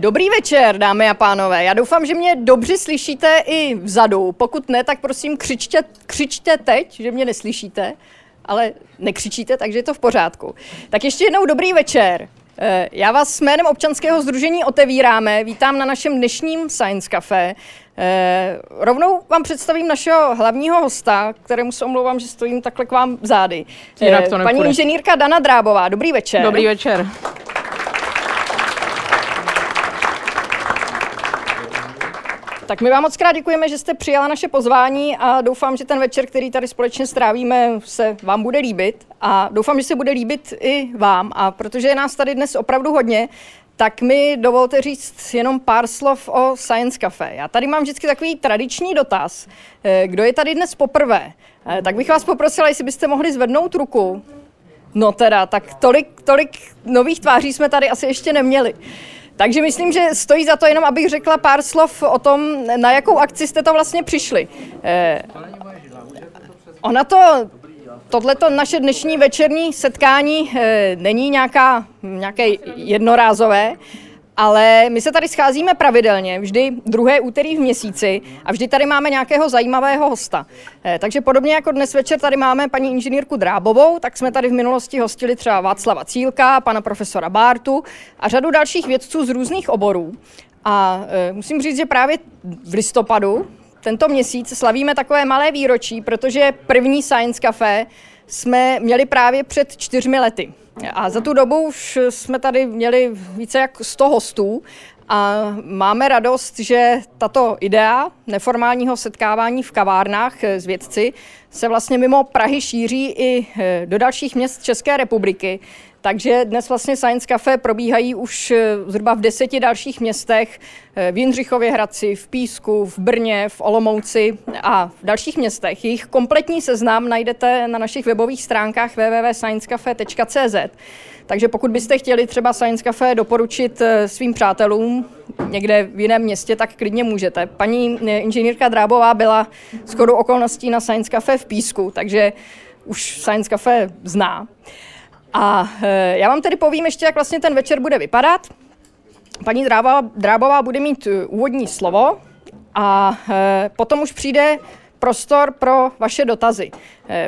Dobrý večer, dámy a pánové. Já doufám, že mě dobře slyšíte i vzadu. Pokud ne, tak prosím křičte, křičte teď, že mě neslyšíte, ale nekřičíte, takže je to v pořádku. Tak ještě jednou dobrý večer. Eh, já vás s jménem občanského združení otevíráme. Vítám na našem dnešním Science Café. Eh, rovnou vám představím našeho hlavního hosta, kterému se omlouvám, že stojím takhle k vám zády. Jinak to Paní inženýrka Dana Drábová. Dobrý večer. Dobrý večer. Tak my vám moc krát děkujeme, že jste přijala naše pozvání a doufám, že ten večer, který tady společně strávíme, se vám bude líbit a doufám, že se bude líbit i vám. A protože je nás tady dnes opravdu hodně, tak mi dovolte říct jenom pár slov o Science Cafe. Já tady mám vždycky takový tradiční dotaz. Eh, kdo je tady dnes poprvé? Eh, tak bych vás poprosila, jestli byste mohli zvednout ruku. No teda, tak tolik, tolik nových tváří jsme tady asi ještě neměli. Takže myslím, že stojí za to jenom, abych řekla pár slov o tom, na jakou akci jste to vlastně přišli. Eh, ona to, tohleto naše dnešní večerní setkání eh, není nějaká, nějaké jednorázové, ale my se tady scházíme pravidelně, vždy druhé úterý v měsíci a vždy tady máme nějakého zajímavého hosta. Eh, takže podobně jako dnes večer tady máme paní inženýrku Drábovou, tak jsme tady v minulosti hostili třeba Václava Cílka, pana profesora Bártu a řadu dalších vědců z různých oborů. A e, musím říct, že právě v listopadu tento měsíc slavíme takové malé výročí, protože první Science Café jsme měli právě před čtyřmi lety. A za tu dobu už jsme tady měli více jak 100 hostů a máme radost, že tato idea neformálního setkávání v kavárnách s vědci se vlastně mimo Prahy šíří i do dalších měst České republiky. Takže dnes vlastně Science Cafe probíhají už eh, zhruba v deseti dalších městech, eh, v Jindřichově Hradci, v Písku, v Brně, v Olomouci a v dalších městech. Jejich kompletní seznam najdete na našich webových stránkách www.sciencecafe.cz. Takže pokud byste chtěli třeba Science Cafe doporučit eh, svým přátelům někde v jiném městě, tak klidně můžete. Paní inženýrka Drábová byla shodou okolností na Science Cafe v Písku, takže už Science Cafe zná. A e, já vám tedy povím ještě, jak vlastně ten večer bude vypadat. Paní Drábová, bude mít e, úvodní slovo a e, potom už přijde prostor pro vaše dotazy.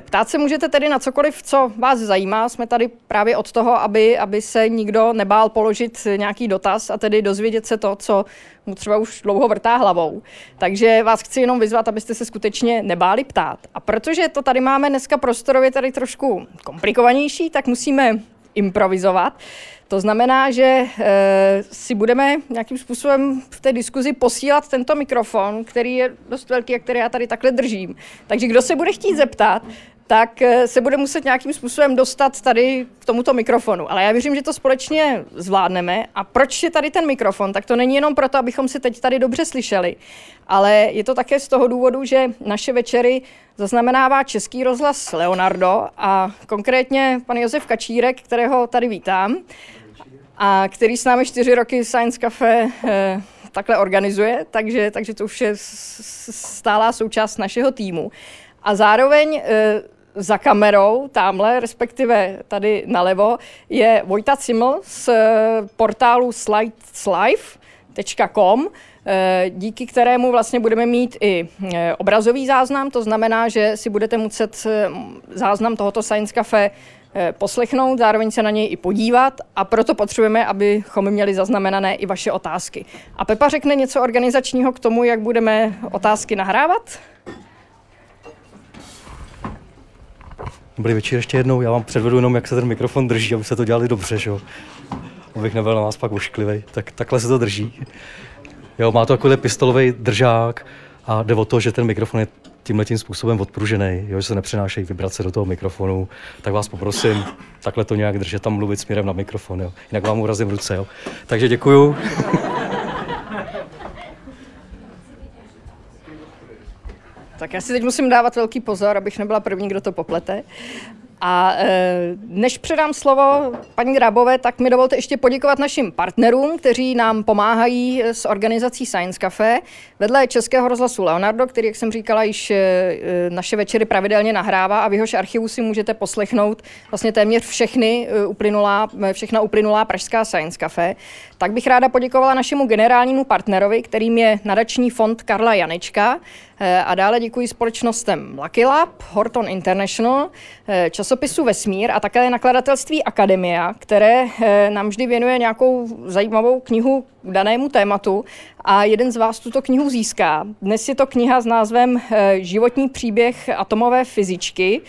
Ptát se můžete tedy na cokoliv, co vás zajímá. Jsme tady právě od toho, aby, aby se nikdo nebál položit nějaký dotaz a tedy dozvědět se to, co mu třeba už dlouho vrtá hlavou. Takže vás chci jenom vyzvat, abyste se skutečně nebáli ptát. A protože to tady máme dneska prostorově tady trošku komplikovanější, tak musíme improvizovat. To znamená, že e, si budeme nějakým způsobem v té diskuzi posílat tento mikrofon, který je dost velký a který já tady takhle držím. Takže kdo se bude chtít zeptat, tak eh, se bude muset nějakým způsobem dostat tady k tomuto mikrofonu. Ale já věřím, že to společně zvládneme. A proč je tady ten mikrofon? Tak to není jenom proto, abychom si teď tady dobře slyšeli, ale je to také z toho důvodu, že naše večery zaznamenává Český rozhlas Leonardo a konkrétně pan Josef Kačírek, kterého tady vítám a který s námi čtyři roky Science Cafe eh, takhle organizuje, takže, takže to už je stálá součást našeho týmu. A zároveň eh, za kamerou, tamhle, respektive tady nalevo, je Vojta Ciml z eh, portálu slideslife.com, eh, díky kterému vlastně budeme mít i obrazový záznam, to znamená, že si budete muset záznam tohoto Science Cafe poslechnout, zároveň se na něj i podívat a proto potřebujeme, abychom měli zaznamenané i vaše otázky. A Pepa řekne něco organizačního k tomu, jak budeme otázky nahrávat? Dobrý večer ještě jednou, já vám předvedu jenom, jak se ten mikrofon drží, aby se to dělali dobře, že jo. Abych nebyl na vás pak ošklivý. Tak takhle se to drží. Jo, má to takový pistolový držák a jde o to, že ten mikrofon je tímhle tím způsobem odpružený, jo, že se nepřenášejí vibrace do toho mikrofonu, tak vás poprosím takhle to nějak držet tam mluvit směrem na mikrofon, jo. jinak vám urazím ruce. Jo. Takže děkuju. Tak já si teď musím dávat velký pozor, abych nebyla první, kdo to poplete. A e, než předám slovo paní Drábové, tak mi dovolte ještě poděkovat našim partnerům, kteří nám pomáhají s organizací Science Cafe. Vedle Českého rozhlasu Leonardo, který, jak jsem říkala, již e, naše večery pravidelně nahrává a v jehož archivu si můžete poslechnout vlastně téměř všechny uplynulá, všechna uplynulá pražská Science Cafe, tak bych ráda poděkovala našemu generálnímu partnerovi, kterým je nadační fond Karla Janečka, Eh, a dále děkuji společnostem Lucky Lab, Horton International, eh, časopisu Vesmír a také nakladatelství Akademia, které eh, nám vždy věnuje nějakou zajímavou knihu k danému tématu a jeden z vás tuto knihu získá. Dnes je to kniha s názvem Životní příběh atomové fyzičky.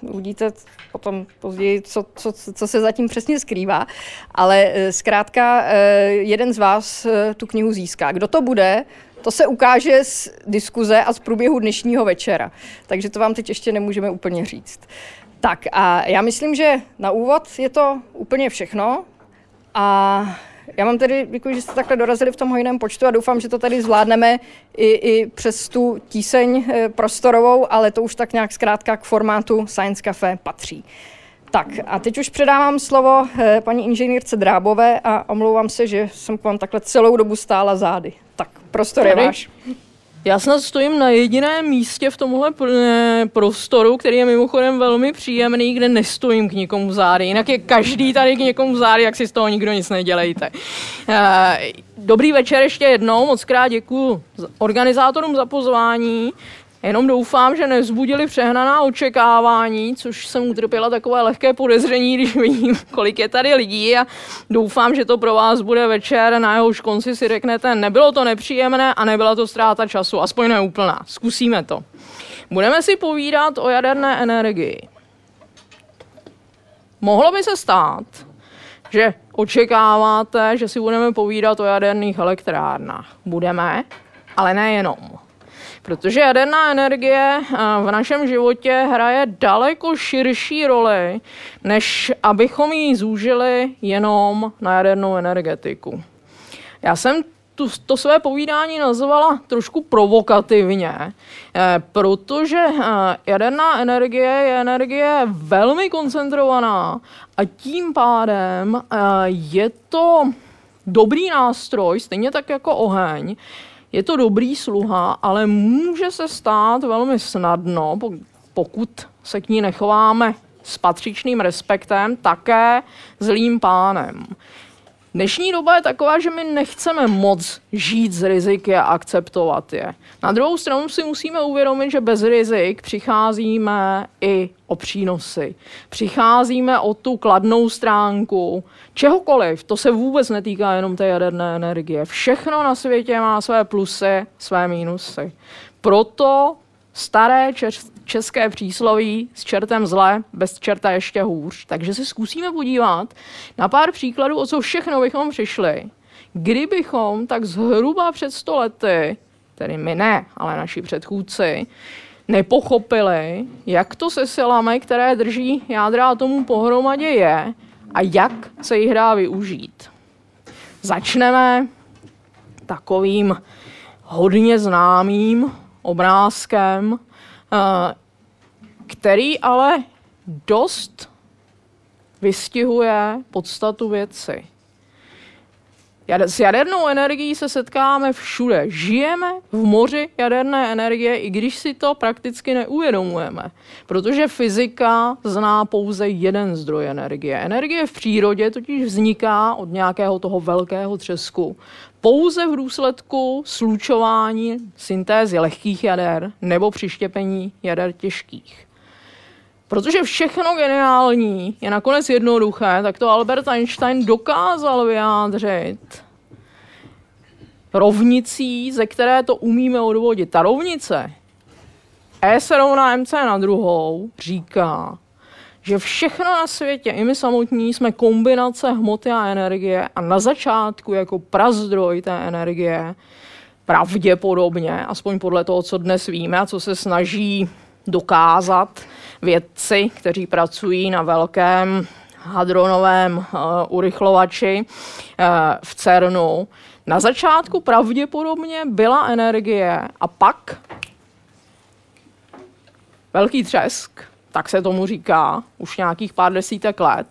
Uvidíte potom později, co, co, co se zatím přesně skrývá, ale zkrátka jeden z vás tu knihu získá. Kdo to bude, to se ukáže z diskuze a z průběhu dnešního večera. Takže to vám teď ještě nemůžeme úplně říct. Tak a já myslím, že na úvod je to úplně všechno. A já vám tedy děkuji, že jste takhle dorazili v tom hojném počtu a doufám, že to tady zvládneme i, i přes tu tíseň eh, prostorovou, ale to už tak nějak zkrátka k formátu Science Cafe patří. Tak a teď už předávám slovo eh, paní inženýrce Drábové a omlouvám se, že jsem k vám takhle celou dobu stála zády. Tak, prostor je váš. Já snad stojím na jediném místě v tomhle prostoru, který je mimochodem velmi příjemný, kde nestojím k nikomu zády. Jinak je každý tady k někomu zády, jak si z toho nikdo nic nedělejte. Eh, dobrý večer ještě jednou, moc krát děkuji organizátorům za pozvání. Jenom doufám, že nevzbudili přehnaná očekávání, což jsem utrpěla takové lehké podezření, když vidím, kolik je tady lidí a doufám, že to pro vás bude večer, na jehož konci si řeknete, nebylo to nepříjemné a nebyla to ztráta času, aspoň neúplná. Zkusíme to. Budeme si povídat o jaderné energii. Mohlo by se stát, že očekáváte, že si budeme povídat o jaderných elektrárnách. Budeme, ale nejenom. Protože jaderná energie eh, v našem životě hraje daleko širší roli, než abychom ji zúžili jenom na jadernou energetiku. Já jsem tu, to své povídání nazvala trošku provokativně, eh, protože eh, jaderná energie je energie velmi koncentrovaná a tím pádem je to dobrý nástroj, stejně tak jako oheň, je to dobrý sluha, ale může se stát velmi snadno, pokud se k ní nechováme s patřičným respektem, také zlým pánem. Dnešní doba je taková, že my nechceme moc žít z riziky a akceptovat je. Na druhou stranu si musíme uvědomit, že bez rizik přicházíme i o přínosy. Přicházíme o tu kladnou stránku čehokoliv. To se vůbec netýká jenom té jaderné energie. Všechno na světě má své plusy, své mínusy. Proto staré české přísloví s čertem zle, bez čerta ještě hůř. Takže se zkusíme podívat na pár příkladů, o co všechno bychom přišli, kdybychom tak zhruba před sto lety, tedy my ne, ale naši předchůdci, nepochopili, jak to se silami, které drží jádra atomu pohromadě je a jak se jich dá využít. Začneme takovým hodně známým obrázkem, který ale dost vystihuje podstatu věci. S jadernou energií se setkáme všude. Žijeme v moři jaderné energie, i když si to prakticky neuvědomujeme. Protože fyzika zná pouze jeden zdroj energie. Energie v přírodě totiž vzniká od nějakého toho velkého třesku. Pouze v důsledku slučování syntézy lehkých jader nebo přištěpení jader těžkých. Protože všechno geniální je nakonec jednoduché, tak to Albert Einstein dokázal vyjádřit rovnicí, ze které to umíme odvodit. Ta rovnice E se rovná MC na druhou říká, že všechno na světě, i my samotní, jsme kombinace hmoty a energie a na začátku jako prazdroj té energie pravděpodobně, aspoň podle toho, co dnes víme a co se snaží dokázat vědci, kteří pracují na velkém hadronovém uh, urychlovači uh, v CERNu. Na začátku pravděpodobně byla energie a pak velký třesk, tak se tomu říká, už nějakých pár desítek let.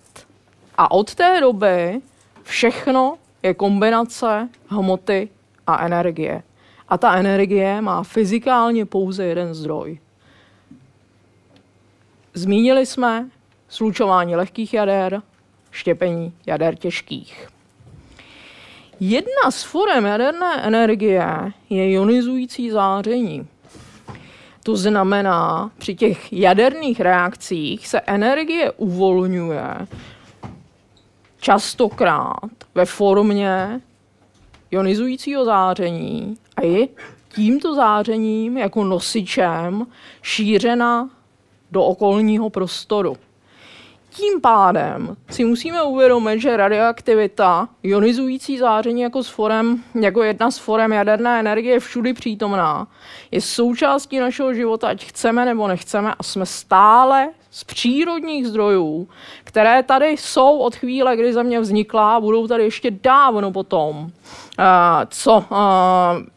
A od té doby všechno je kombinace hmoty a energie. A ta energie má fyzikálně pouze jeden zdroj. Zmínili jsme slučování lehkých jader, štěpení jader těžkých. Jedna z forem jaderné energie je ionizující záření. To znamená, při těch jaderných reakcích se energie uvolňuje častokrát ve formě ionizujícího záření a je tímto zářením jako nosičem šířena do okolního prostoru. Tím pádem si musíme uvědomit, že radioaktivita, ionizující záření jako, s forem, jako jedna z forem jaderné energie je všudy přítomná, je součástí našeho života, ať chceme nebo nechceme a jsme stále z přírodních zdrojů, které tady jsou od chvíle, kdy Země vznikla budou tady ještě dávno potom, co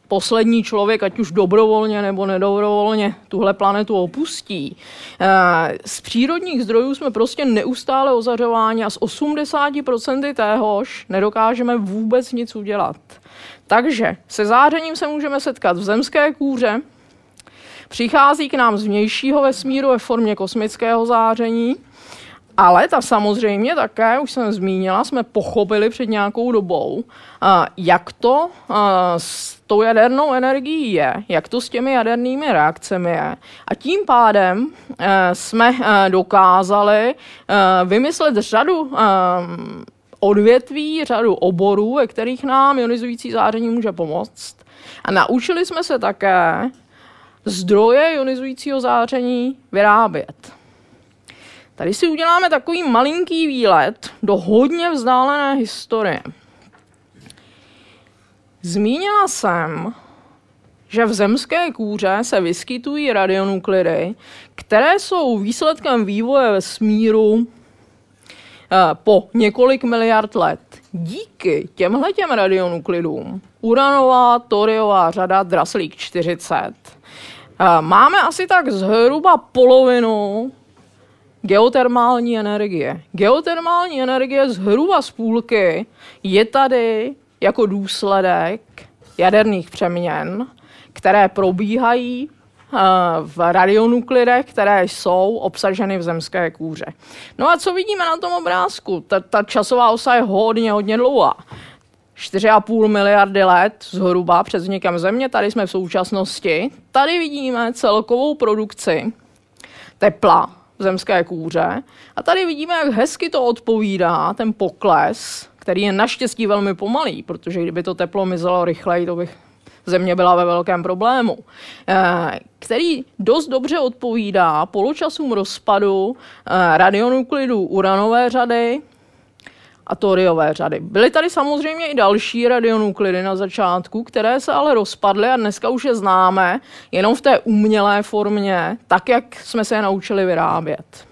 poslední člověk, ať už dobrovolně nebo nedobrovolně, tuhle planetu opustí. Z přírodních zdrojů jsme prostě neustále ozařováni a z 80% téhož nedokážeme vůbec nic udělat. Takže se zářením se můžeme setkat v zemské kůře, Přichází k nám z vnějšího vesmíru ve formě kosmického záření, ale ta samozřejmě také, už jsem zmínila, jsme pochopili před nějakou dobou, jak to s tou jadernou energií je, jak to s těmi jadernými reakcemi je. A tím pádem e, jsme e, dokázali e, vymyslet řadu odvětví, řadu oborů, ve kterých nám ionizující záření může pomoct. A naučili jsme se také, zdroje ionizujícího záření vyrábět. Tady si uděláme takový malinký výlet do hodně vzdálené historie. Zmínila jsem, že v zemské kůře se vyskytují radionuklidy, které jsou výsledkem vývoje vesmíru eh, po několik miliard let. Díky těmhle těm radionuklidům uranová toriová řada Draslík 40 Máme asi tak zhruba polovinu geotermální energie. Geotermální energie zhruba z půlky je tady jako důsledek jaderných přeměn, které probíhají eh, v radionuklidech, které jsou obsaženy v zemské kůře. No a co vidíme na tom obrázku? Ta, ta časová osa je hodně, hodně dlouhá. 4,5 miliardy let zhruba před vznikem Země, tady jsme v současnosti. Tady vidíme celkovou produkci tepla v zemské kůře a tady vidíme, jak hezky to odpovídá ten pokles, který je naštěstí velmi pomalý, protože kdyby to teplo mizelo rychleji, to bych země byla ve velkém problému, eh, který dost dobře odpovídá poločasům rozpadu eh, radionuklidů uranové řady, a toriové řady. Byly tady samozřejmě i další radionuklidy na začátku, které se ale rozpadly a dneska už je známe jenom v té umělé formě, tak jak jsme se je naučili vyrábět.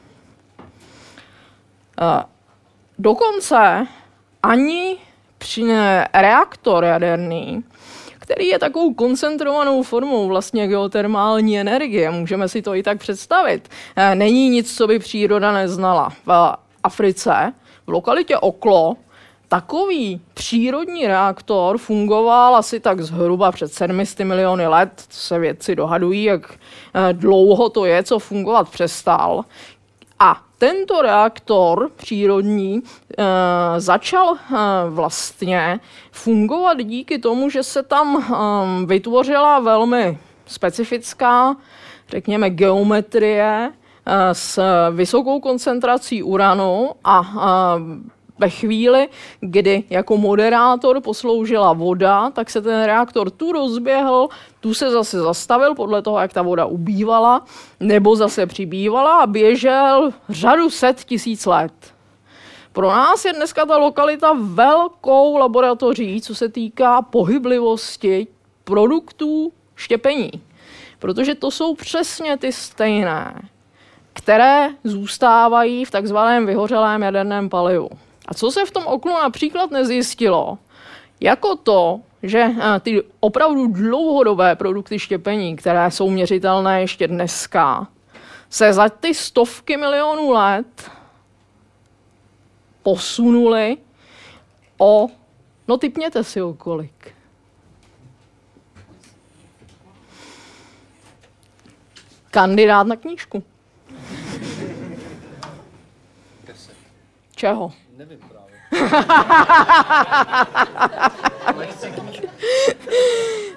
Dokonce ani při reaktor jaderný, který je takovou koncentrovanou formou vlastně geotermální energie, můžeme si to i tak představit, e, není nic, co by příroda neznala. V Africe v lokalitě Oklo takový přírodní reaktor fungoval asi tak zhruba před 700 miliony let. Se vědci dohadují, jak eh, dlouho to je, co fungovat přestal. A tento reaktor přírodní e, začal e, vlastně fungovat díky tomu, že se tam e, vytvořila velmi specifická, řekněme, geometrie, s vysokou koncentrací uranu a ve chvíli, kdy jako moderátor posloužila voda, tak se ten reaktor tu rozběhl, tu se zase zastavil podle toho, jak ta voda ubývala, nebo zase přibývala a běžel řadu set tisíc let. Pro nás je dneska ta lokalita velkou laboratoří, co se týká pohyblivosti produktů štěpení. Protože to jsou přesně ty stejné které zůstávají v takzvaném vyhořelém jaderném palivu. A co se v tom oknu například nezjistilo, jako to, že eh, ty opravdu dlouhodobé produkty štěpení, které jsou měřitelné ještě dneska, se za ty stovky milionů let posunuli o, no typněte si o kolik. Kandidát na knížku. Čeho? Nevím právě.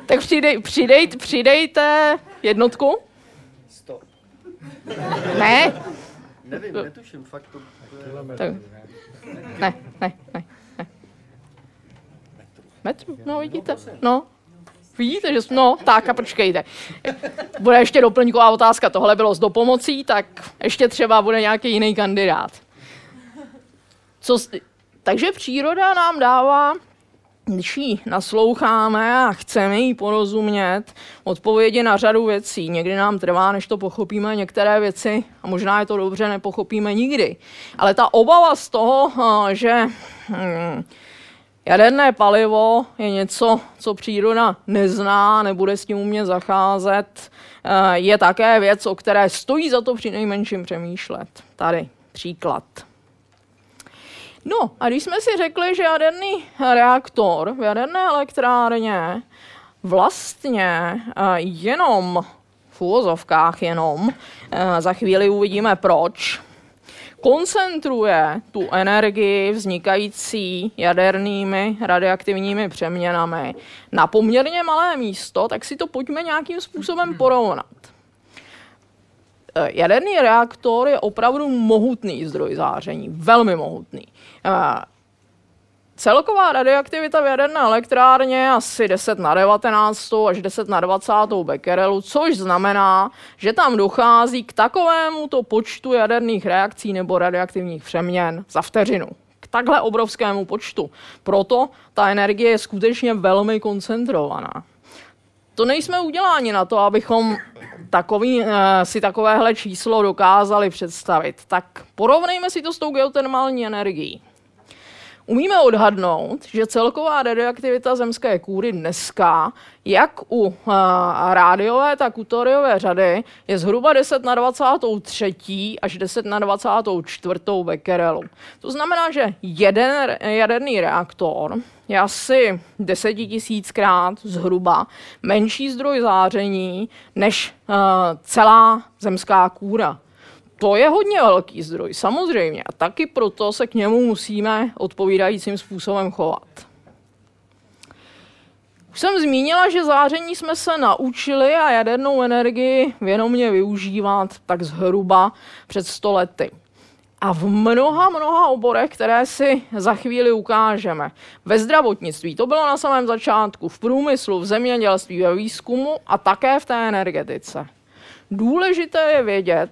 tak přidej, přidej, přidejte jednotku. Sto. Ne, Nevím, netuším, fakt to... tak, ne, ne, ne, ne. Metru, no vidíte, no. Vidíte, že no, tak a počkejte. Bude ještě doplňková otázka, tohle bylo s dopomocí, tak ještě třeba bude nějaký jiný kandidát. Co, takže příroda nám dává, když jí nasloucháme a chceme jí porozumět, odpovědi na řadu věcí. Někdy nám trvá, než to pochopíme některé věci a možná je to dobře, nepochopíme nikdy. Ale ta obava z toho, že hm, jaderné palivo je něco, co příroda nezná, nebude s tím umět zacházet, je také věc, o které stojí za to při nejmenším přemýšlet. Tady příklad. No a když jsme si řekli, že jaderný reaktor v jaderné elektrárně vlastně jenom v úvozovkách jenom, za chvíli uvidíme proč, koncentruje tu energii vznikající jadernými radioaktivními přeměnami na poměrně malé místo, tak si to pojďme nějakým způsobem porovnat. Eh, jaderný reaktor je opravdu mohutný zdroj záření, velmi mohutný. Eh, celková radioaktivita v jaderné elektrárně je asi 10 na 19 až 10 na 20 bekerelu, což znamená, že tam dochází k takovému to počtu jaderných reakcí nebo radioaktivních přeměn za vteřinu. K takhle obrovskému počtu. Proto ta energie je skutečně velmi koncentrovaná. To nejsme uděláni na to, abychom takový, eh, si takovéhle číslo dokázali představit. Tak porovnejme si to s tou geotermální energií. Umíme odhadnout, že celková radioaktivita zemské kůry dneska, jak u uh, rádiové, tak u toriové řady, je zhruba 10 na 23 až 10 na 24 bekerelu. To znamená, že jeden jaderný reaktor je asi 10 tisíckrát zhruba menší zdroj záření než uh, celá zemská kůra. To je hodně velký zdroj, samozřejmě. A taky proto se k němu musíme odpovídajícím způsobem chovat. Už jsem zmínila, že záření jsme se naučili a jadernou energii vědomě využívat tak zhruba před 100 lety. A v mnoha, mnoha oborech, které si za chvíli ukážeme. Ve zdravotnictví, to bylo na samém začátku, v průmyslu, v zemědělství, ve výzkumu a také v té energetice. Důležité je vědět,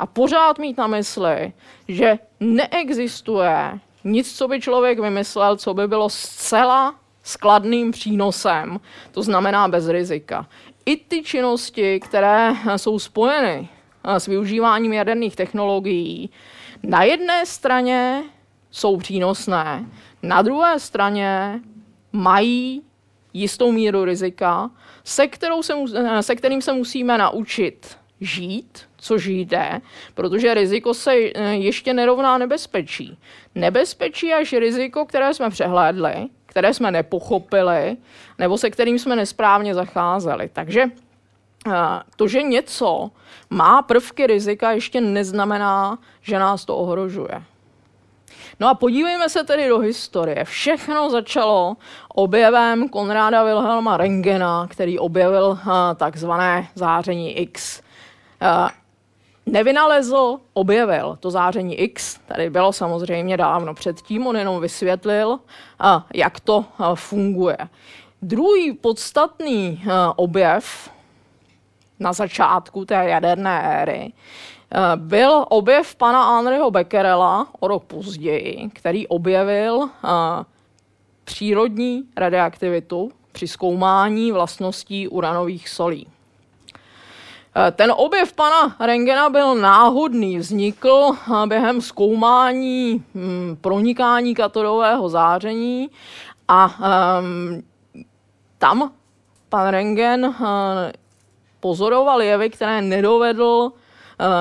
a pořád mít na mysli, že neexistuje nic, co by člověk vymyslel, co by bylo zcela skladným přínosem, to znamená bez rizika. I ty činnosti, které jsou spojeny s využíváním jaderných technologií, na jedné straně jsou přínosné, na druhé straně mají jistou míru rizika, se, kterou se, se kterým se musíme naučit žít, což jde, protože riziko se eh, ještě nerovná nebezpečí. Nebezpečí až riziko, které jsme přehlédli, které jsme nepochopili, nebo se kterým jsme nesprávně zacházeli. Takže eh, to, že něco má prvky rizika, ještě neznamená, že nás to ohrožuje. No a podívejme se tedy do historie. Všechno začalo objevem Konráda Wilhelma Rengena, který objevil eh, takzvané záření X nevynalezl, objevil to záření X, tady bylo samozřejmě dávno předtím, on jenom vysvětlil, jak to funguje. Druhý podstatný objev na začátku té jaderné éry byl objev pana Henryho Becquerela o rok později, který objevil přírodní radioaktivitu při zkoumání vlastností uranových solí. Eh, ten objev pana Rengena byl náhodný, vznikl eh, během zkoumání hm, pronikání katodového záření a um, tam pan Rengen uh, pozoroval jevy, které nedovedl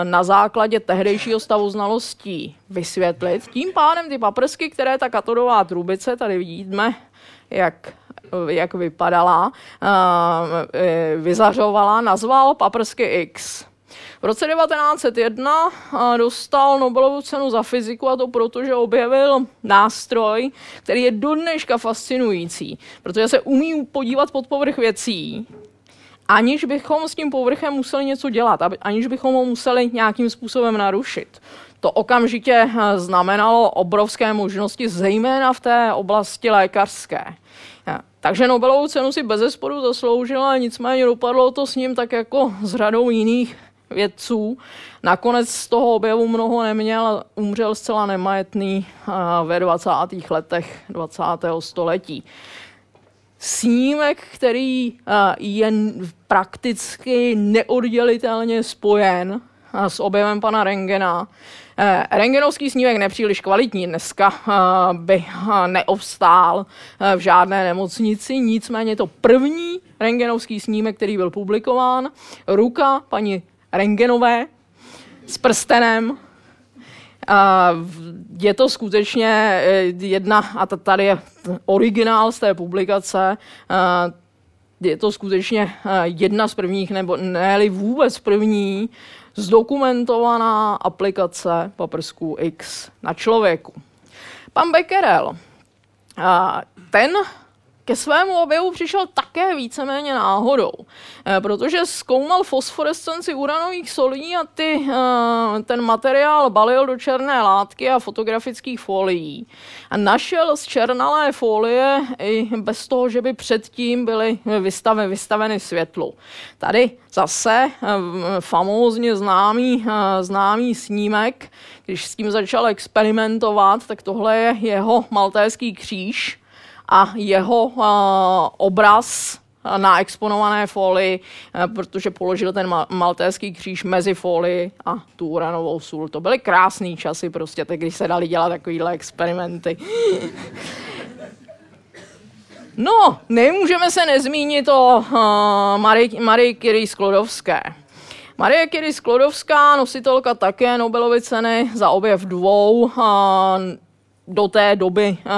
na základě tehdejšího stavu znalostí vysvětlit. Tím pádem ty paprsky, které ta katodová trubice, tady vidíme, jak jak vypadala, e, vyzařovala, nazval paprsky X. V roce 1901 dostal Nobelovu cenu za fyziku a to proto, že objevil nástroj, který je do dneška fascinující, protože se umí podívat pod povrch věcí, aniž bychom s tím povrchem museli něco dělat, aniž bychom ho museli nějakým způsobem narušit. To okamžitě znamenalo obrovské možnosti, zejména v té oblasti lékařské. Takže Nobelovu cenu si bez zesporu zasloužila, nicméně dopadlo to s ním tak jako s řadou jiných vědců. Nakonec z toho objevu mnoho neměl, umřel zcela nemajetný ve 20. letech 20. století. Snímek, který je prakticky neoddělitelně spojen s objevem pana Rengena, rengenovský snímek nepříliš kvalitní. Dneska eh, by eh, neobstál v žádné nemocnici, nicméně to první rengenovský snímek, který byl publikován, ruka paní Rengenové s prstenem. Je to skutečně jedna, a tady je originál z té publikace, je to skutečně jedna z prvních, nebo ne vůbec první zdokumentovaná aplikace paprsků X na člověku. Pan Becquerel, ten ke svému objevu přišel také víceméně náhodou, eh, protože zkoumal fosforescenci uranových solí a ty, eh, ten materiál balil do černé látky a fotografických folií. A našel z černalé folie i bez toho, že by předtím byly vystaveny, vystaveny světlu. Tady zase eh, famózně známý, známý snímek, když s tím začal experimentovat, tak tohle je jeho maltéský kříž, a jeho uh, obraz na exponované folii, eh, protože položil ten maltéský kříž mezi folii a tu uranovou sůl. To byly krásné časy prostě, tak když se dali dělat takovýhle experimenty. No, nemůžeme se nezmínit o uh, Marie, Marie Curie Sklodovské. Marie Curie Sklodovská, nositelka také Nobelovy ceny za objev dvou uh, do té doby uh,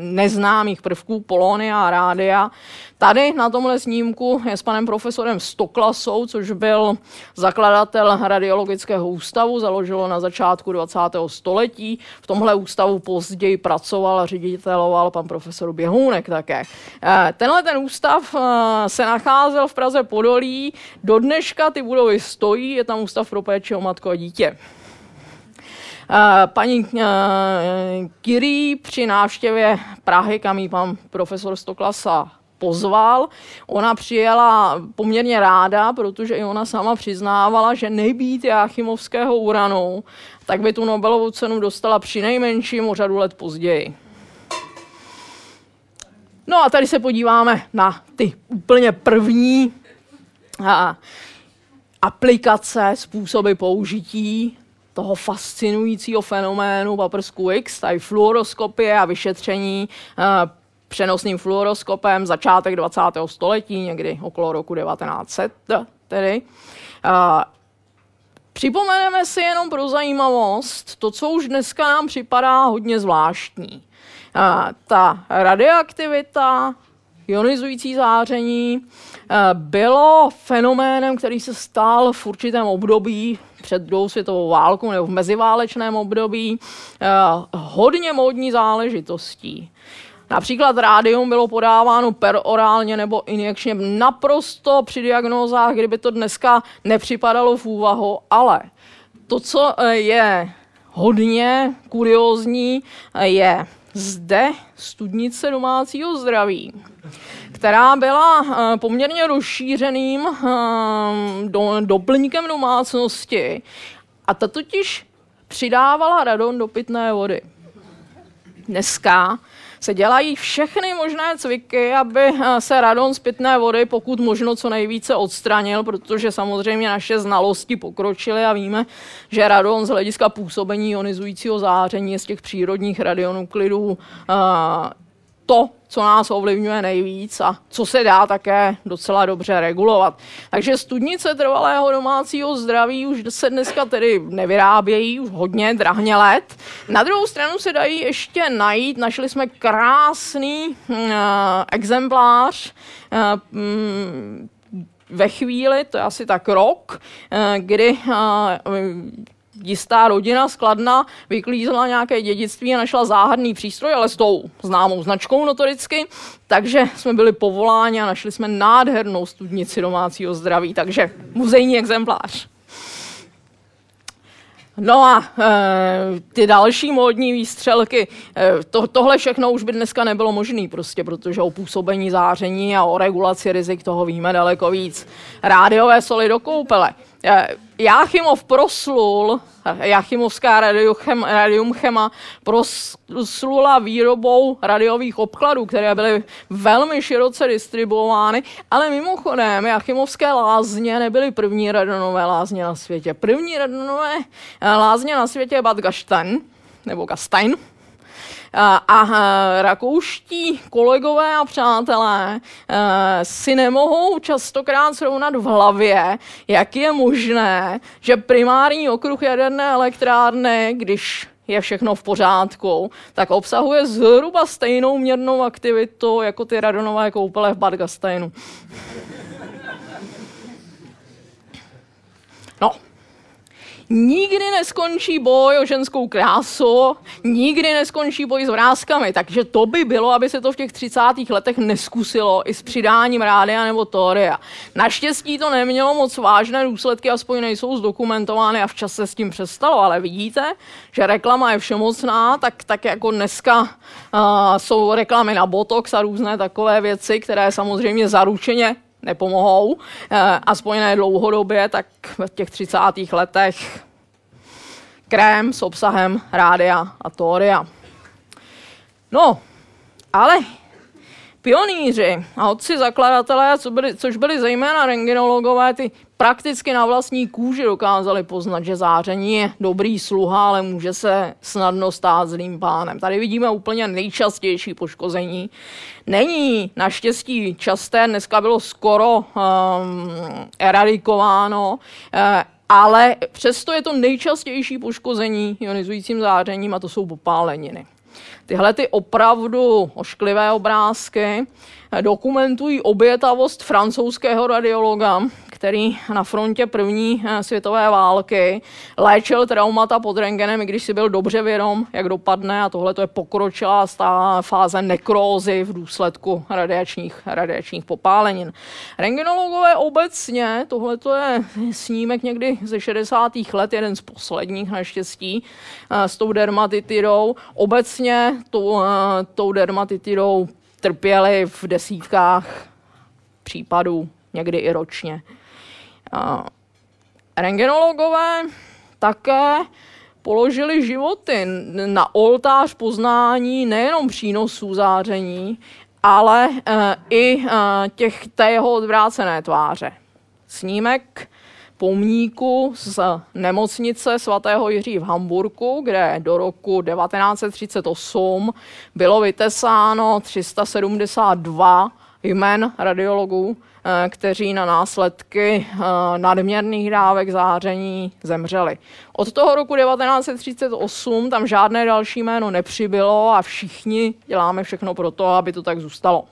neznámých prvků Polonia a rádia. Tady na tomhle snímku je s panem profesorem Stoklasou, což byl zakladatel radiologického ústavu, založilo na začátku 20. století. V tomhle ústavu později pracoval a řediteloval pan profesor Běhounek také. Uh, tenhle ten ústav uh, se nacházel v Praze Podolí. Do dneška ty budovy stojí, je tam ústav pro péči o matku a dítě. Eh, paní eh, při návštěvě Prahy, kam jí pan profesor Stoklasa pozval. Ona přijela poměrně ráda, protože i ona sama přiznávala, že nejbýt Jáchymovského uranu, tak by tu Nobelovu cenu dostala při nejmenším o řadu let později. No a tady se podíváme na ty úplně první a, aplikace, způsoby použití toho fascinujícího fenoménu paprsku X, tady fluoroskopie a vyšetření uh, přenosným fluoroskopem začátek 20. století, někdy okolo roku 1900 tedy. Uh, Připomeneme si jenom pro zajímavost to, co už dneska nám připadá hodně zvláštní. Uh, ta radioaktivita, ionizující záření bylo fenoménem, který se stal v určitém období před druhou světovou válkou nebo v meziválečném období eh, hodně módní záležitostí. Například rádium bylo podáváno perorálně nebo injekčně naprosto při diagnózách, kdyby to dneska nepřipadalo v úvahu, ale to, co eh, je hodně kuriózní, eh, je zde studnice domácího zdraví která byla eh, poměrně rozšířeným eh, do, doplňkem domácnosti a ta totiž přidávala radon do pitné vody. Dneska se dělají všechny možné cviky, aby eh, se radon z pitné vody pokud možno co nejvíce odstranil, protože samozřejmě naše znalosti pokročily a víme, že radon z hlediska působení ionizujícího záření je z těch přírodních radionuklidů to, co nás ovlivňuje nejvíc a co se dá také docela dobře regulovat. Takže studnice trvalého domácího zdraví už se dneska tedy nevyrábějí, už hodně drahně let. Na druhou stranu se dají ještě najít, našli jsme krásný uh, exemplář uh, um, ve chvíli, to je asi tak rok, uh, kdy jistá rodina skladna vyklízela nějaké dědictví a našla záhadný přístroj, ale s tou známou značkou notoricky, takže jsme byli povoláni a našli jsme nádhernou studnici domácího zdraví, takže muzejní exemplář. No a e, ty další módní výstřelky, e, to, tohle všechno už by dneska nebylo možné, prostě, protože o působení záření a o regulaci rizik toho víme daleko víc. Rádiové soli do koupele. E, Jáchymov proslul, Jáchymovská radiochem, radiumchema proslula výrobou radiových obkladů, které byly velmi široce distribuovány, ale mimochodem Jáchymovské lázně nebyly první radonové lázně na světě. První radonové lázně na světě je Bad Gastein, nebo Gastein, a rakouští kolegové a přátelé si nemohou častokrát srovnat v hlavě, jak je možné, že primární okruh jaderné elektrárny, když je všechno v pořádku, tak obsahuje zhruba stejnou měrnou aktivitu jako ty radonové koupele v Bad Gasteinu. Nikdy neskončí boj o ženskou krásu, nikdy neskončí boj s vrázkami, takže to by bylo, aby se to v těch 30. letech neskusilo i s přidáním rádia nebo tória. Naštěstí to nemělo moc vážné důsledky, aspoň nejsou zdokumentovány a včas se s tím přestalo, ale vidíte, že reklama je všemocná, tak, tak jako dneska uh, jsou reklamy na Botox a různé takové věci, které samozřejmě zaručeně nepomohou, uh, aspoň ne dlouhodobě, tak v těch 30. letech krém s obsahem rádia a tória. No, ale pionýři a otci zakladatelé, co byli, což byli zejména rengenologové, ty prakticky na vlastní kůži dokázali poznat, že záření je dobrý sluha, ale může se snadno stát zlým pánem. Tady vidíme úplně nejčastější poškození. Není naštěstí časté, dneska bylo skoro um, eradikováno, uh, ale přesto je to nejčastější poškození ionizujícím zářením a to jsou popáleniny. Tyhle ty opravdu ošklivé obrázky dokumentují obětavost francouzského radiologa, který na frontě první eh, světové války léčil traumata pod rengenem, i když si byl dobře vědom, jak dopadne a tohle to je pokročilá fáze nekrózy v důsledku radiačních, radiačních popálenin. Rengenologové obecně, tohle to je snímek někdy ze 60. let, jeden z posledních naštěstí, eh, s tou dermatitidou. Obecně tou, eh, tou dermatitidou trpěli v desítkách případů, někdy i ročně. Rengenologové také položili životy na oltář poznání nejenom přínosů záření, ale e, i e, těch té jeho odvrácené tváře. Snímek pomníku z nemocnice svatého Jiří v Hamburku, kde do roku 1938 bylo vytesáno 372 jmen radiologů, kteří na následky eh, nadměrných dávek záření zemřeli. Od toho roku 1938 tam žádné další jméno nepřibylo a všichni děláme všechno pro to, aby to tak zůstalo.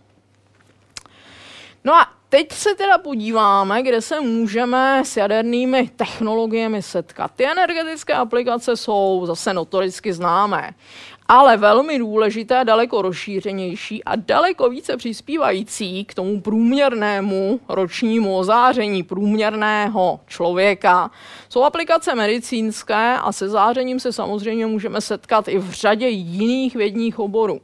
No a teď se teda podíváme, kde se můžeme s jadernými technologiemi setkat. Ty energetické aplikace jsou zase notoricky známé, ale velmi důležité, daleko rozšířenější a daleko více přispívající k tomu průměrnému ročnímu ozáření průměrného člověka jsou aplikace medicínské a se zářením se samozřejmě můžeme setkat i v řadě jiných vědních oborů.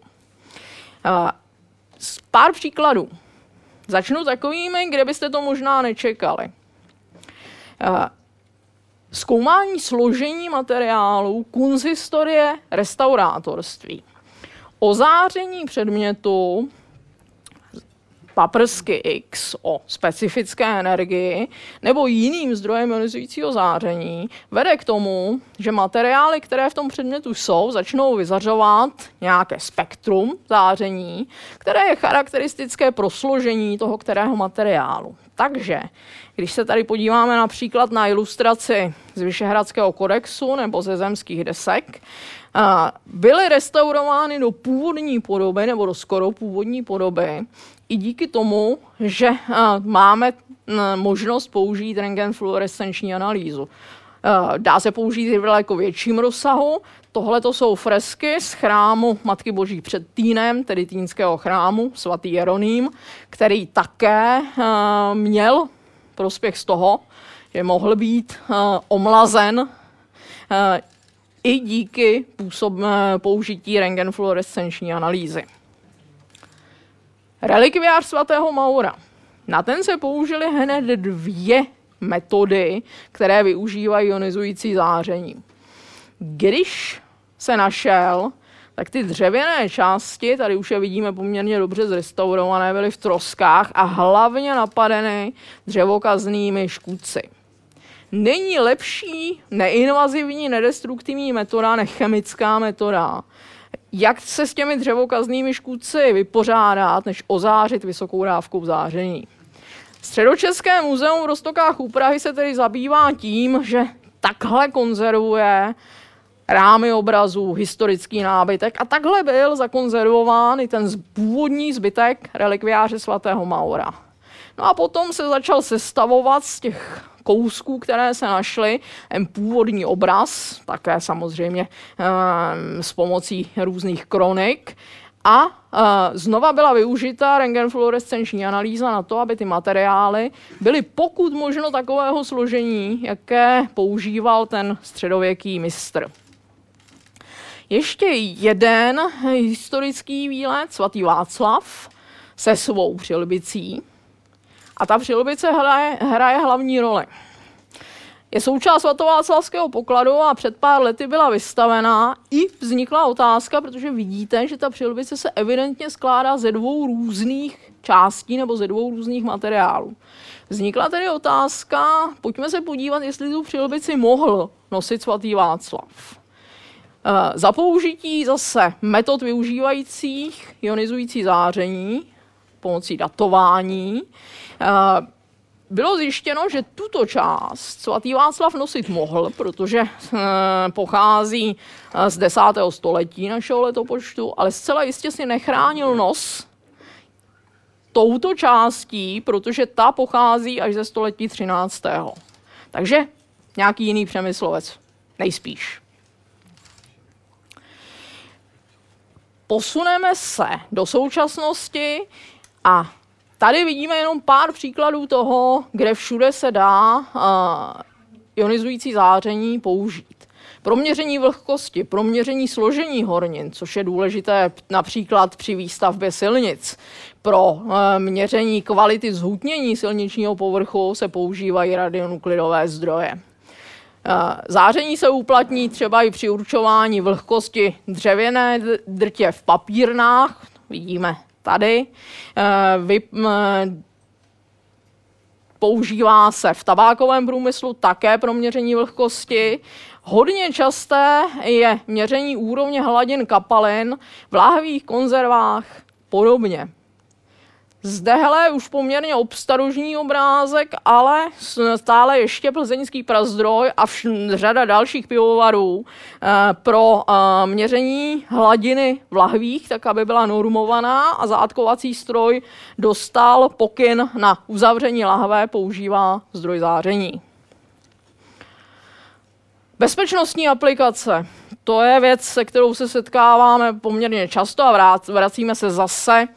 Pár příkladů. Začnu takovými, kde byste to možná nečekali. Zkoumání složení materiálů, kunzistorie, restaurátorství. Ozáření předmětu paprsky X o specifické energii nebo jiným zdrojem ionizujícího záření vede k tomu, že materiály, které v tom předmětu jsou, začnou vyzařovat nějaké spektrum záření, které je charakteristické pro složení toho kterého materiálu. Takže, když se tady podíváme například na ilustraci z Vyšehradského kodexu nebo ze zemských desek, byly restaurovány do původní podoby nebo do skoro původní podoby i díky tomu, že máme možnost použít rengenfluorescenční analýzu. Dá se použít i v daleko větším rozsahu. Tohle to jsou fresky z chrámu Matky Boží před Týnem, tedy Týnského chrámu, svatý Jeroným, který také měl prospěch z toho, že mohl být omlazen i díky působ, použití rengenfluorescenční analýzy. Relikviář svatého Maura. Na ten se použily hned dvě metody, které využívají ionizující záření. Když se našel, tak ty dřevěné části, tady už je vidíme poměrně dobře zrestaurované, byly v troskách a hlavně napadeny dřevokaznými škůdci. Není lepší neinvazivní, nedestruktivní metoda než chemická metoda. Jak se s těmi dřevokaznými škůdci vypořádat, než ozářit vysokou dávkou záření? Středočeské muzeum v Rostokách u Prahy se tedy zabývá tím, že takhle konzervuje rámy obrazů, historický nábytek a takhle byl zakonzervován i ten původní zbytek relikviáře svatého Maura. No a potom se začal sestavovat z těch kousků, které se našly, ten původní obraz, také samozřejmě ehm, s pomocí různých kronik. A uh, znova byla využita rengenfluorescenční analýza na to, aby ty materiály byly pokud možno takového složení, jaké používal ten středověký mistr. Ještě jeden historický výlet, svatý Václav, se svou přilbicí. A ta přilbice hraje, hraje hlavní roli. Je součást svatováclavského pokladu a před pár lety byla vystavená i vznikla otázka, protože vidíte, že ta přilbice se evidentně skládá ze dvou různých částí nebo ze dvou různých materiálů. Vznikla tedy otázka, pojďme se podívat, jestli tu přilbici mohl nosit svatý Václav. Eh, za použití zase metod využívajících ionizující záření pomocí datování eh, bylo zjištěno, že tuto část svatý Václav nosit mohl, protože eh, pochází z 10. století našeho letopočtu, ale zcela jistě si nechránil nos touto částí, protože ta pochází až ze století 13. Takže nějaký jiný přemyslovec, nejspíš. Posuneme se do současnosti a tady vidíme jenom pár příkladů toho, kde všude se dá uh, ionizující záření použít. Pro měření vlhkosti, pro měření složení hornin, což je důležité například při výstavbě silnic. Pro uh, měření kvality zhutnění silničního povrchu se používají radionuklidové zdroje. Eh, záření se uplatní třeba i při určování vlhkosti dřevěné drtě v papírnách, vidíme tady. Eh, používá se v tabákovém průmyslu také pro měření vlhkosti. Hodně časté je měření úrovně hladin kapalin v láhvých konzervách podobně. Zdehle už poměrně obstarožní obrázek, ale stále ještě plzeňský prazdroj a vš- řada dalších pivovarů e, pro e, měření hladiny v lahvích, tak aby byla normovaná a zátkovací stroj dostal pokyn na uzavření lahve, používá zdroj záření. Bezpečnostní aplikace. To je věc, se kterou se setkáváme poměrně často a vracíme se zase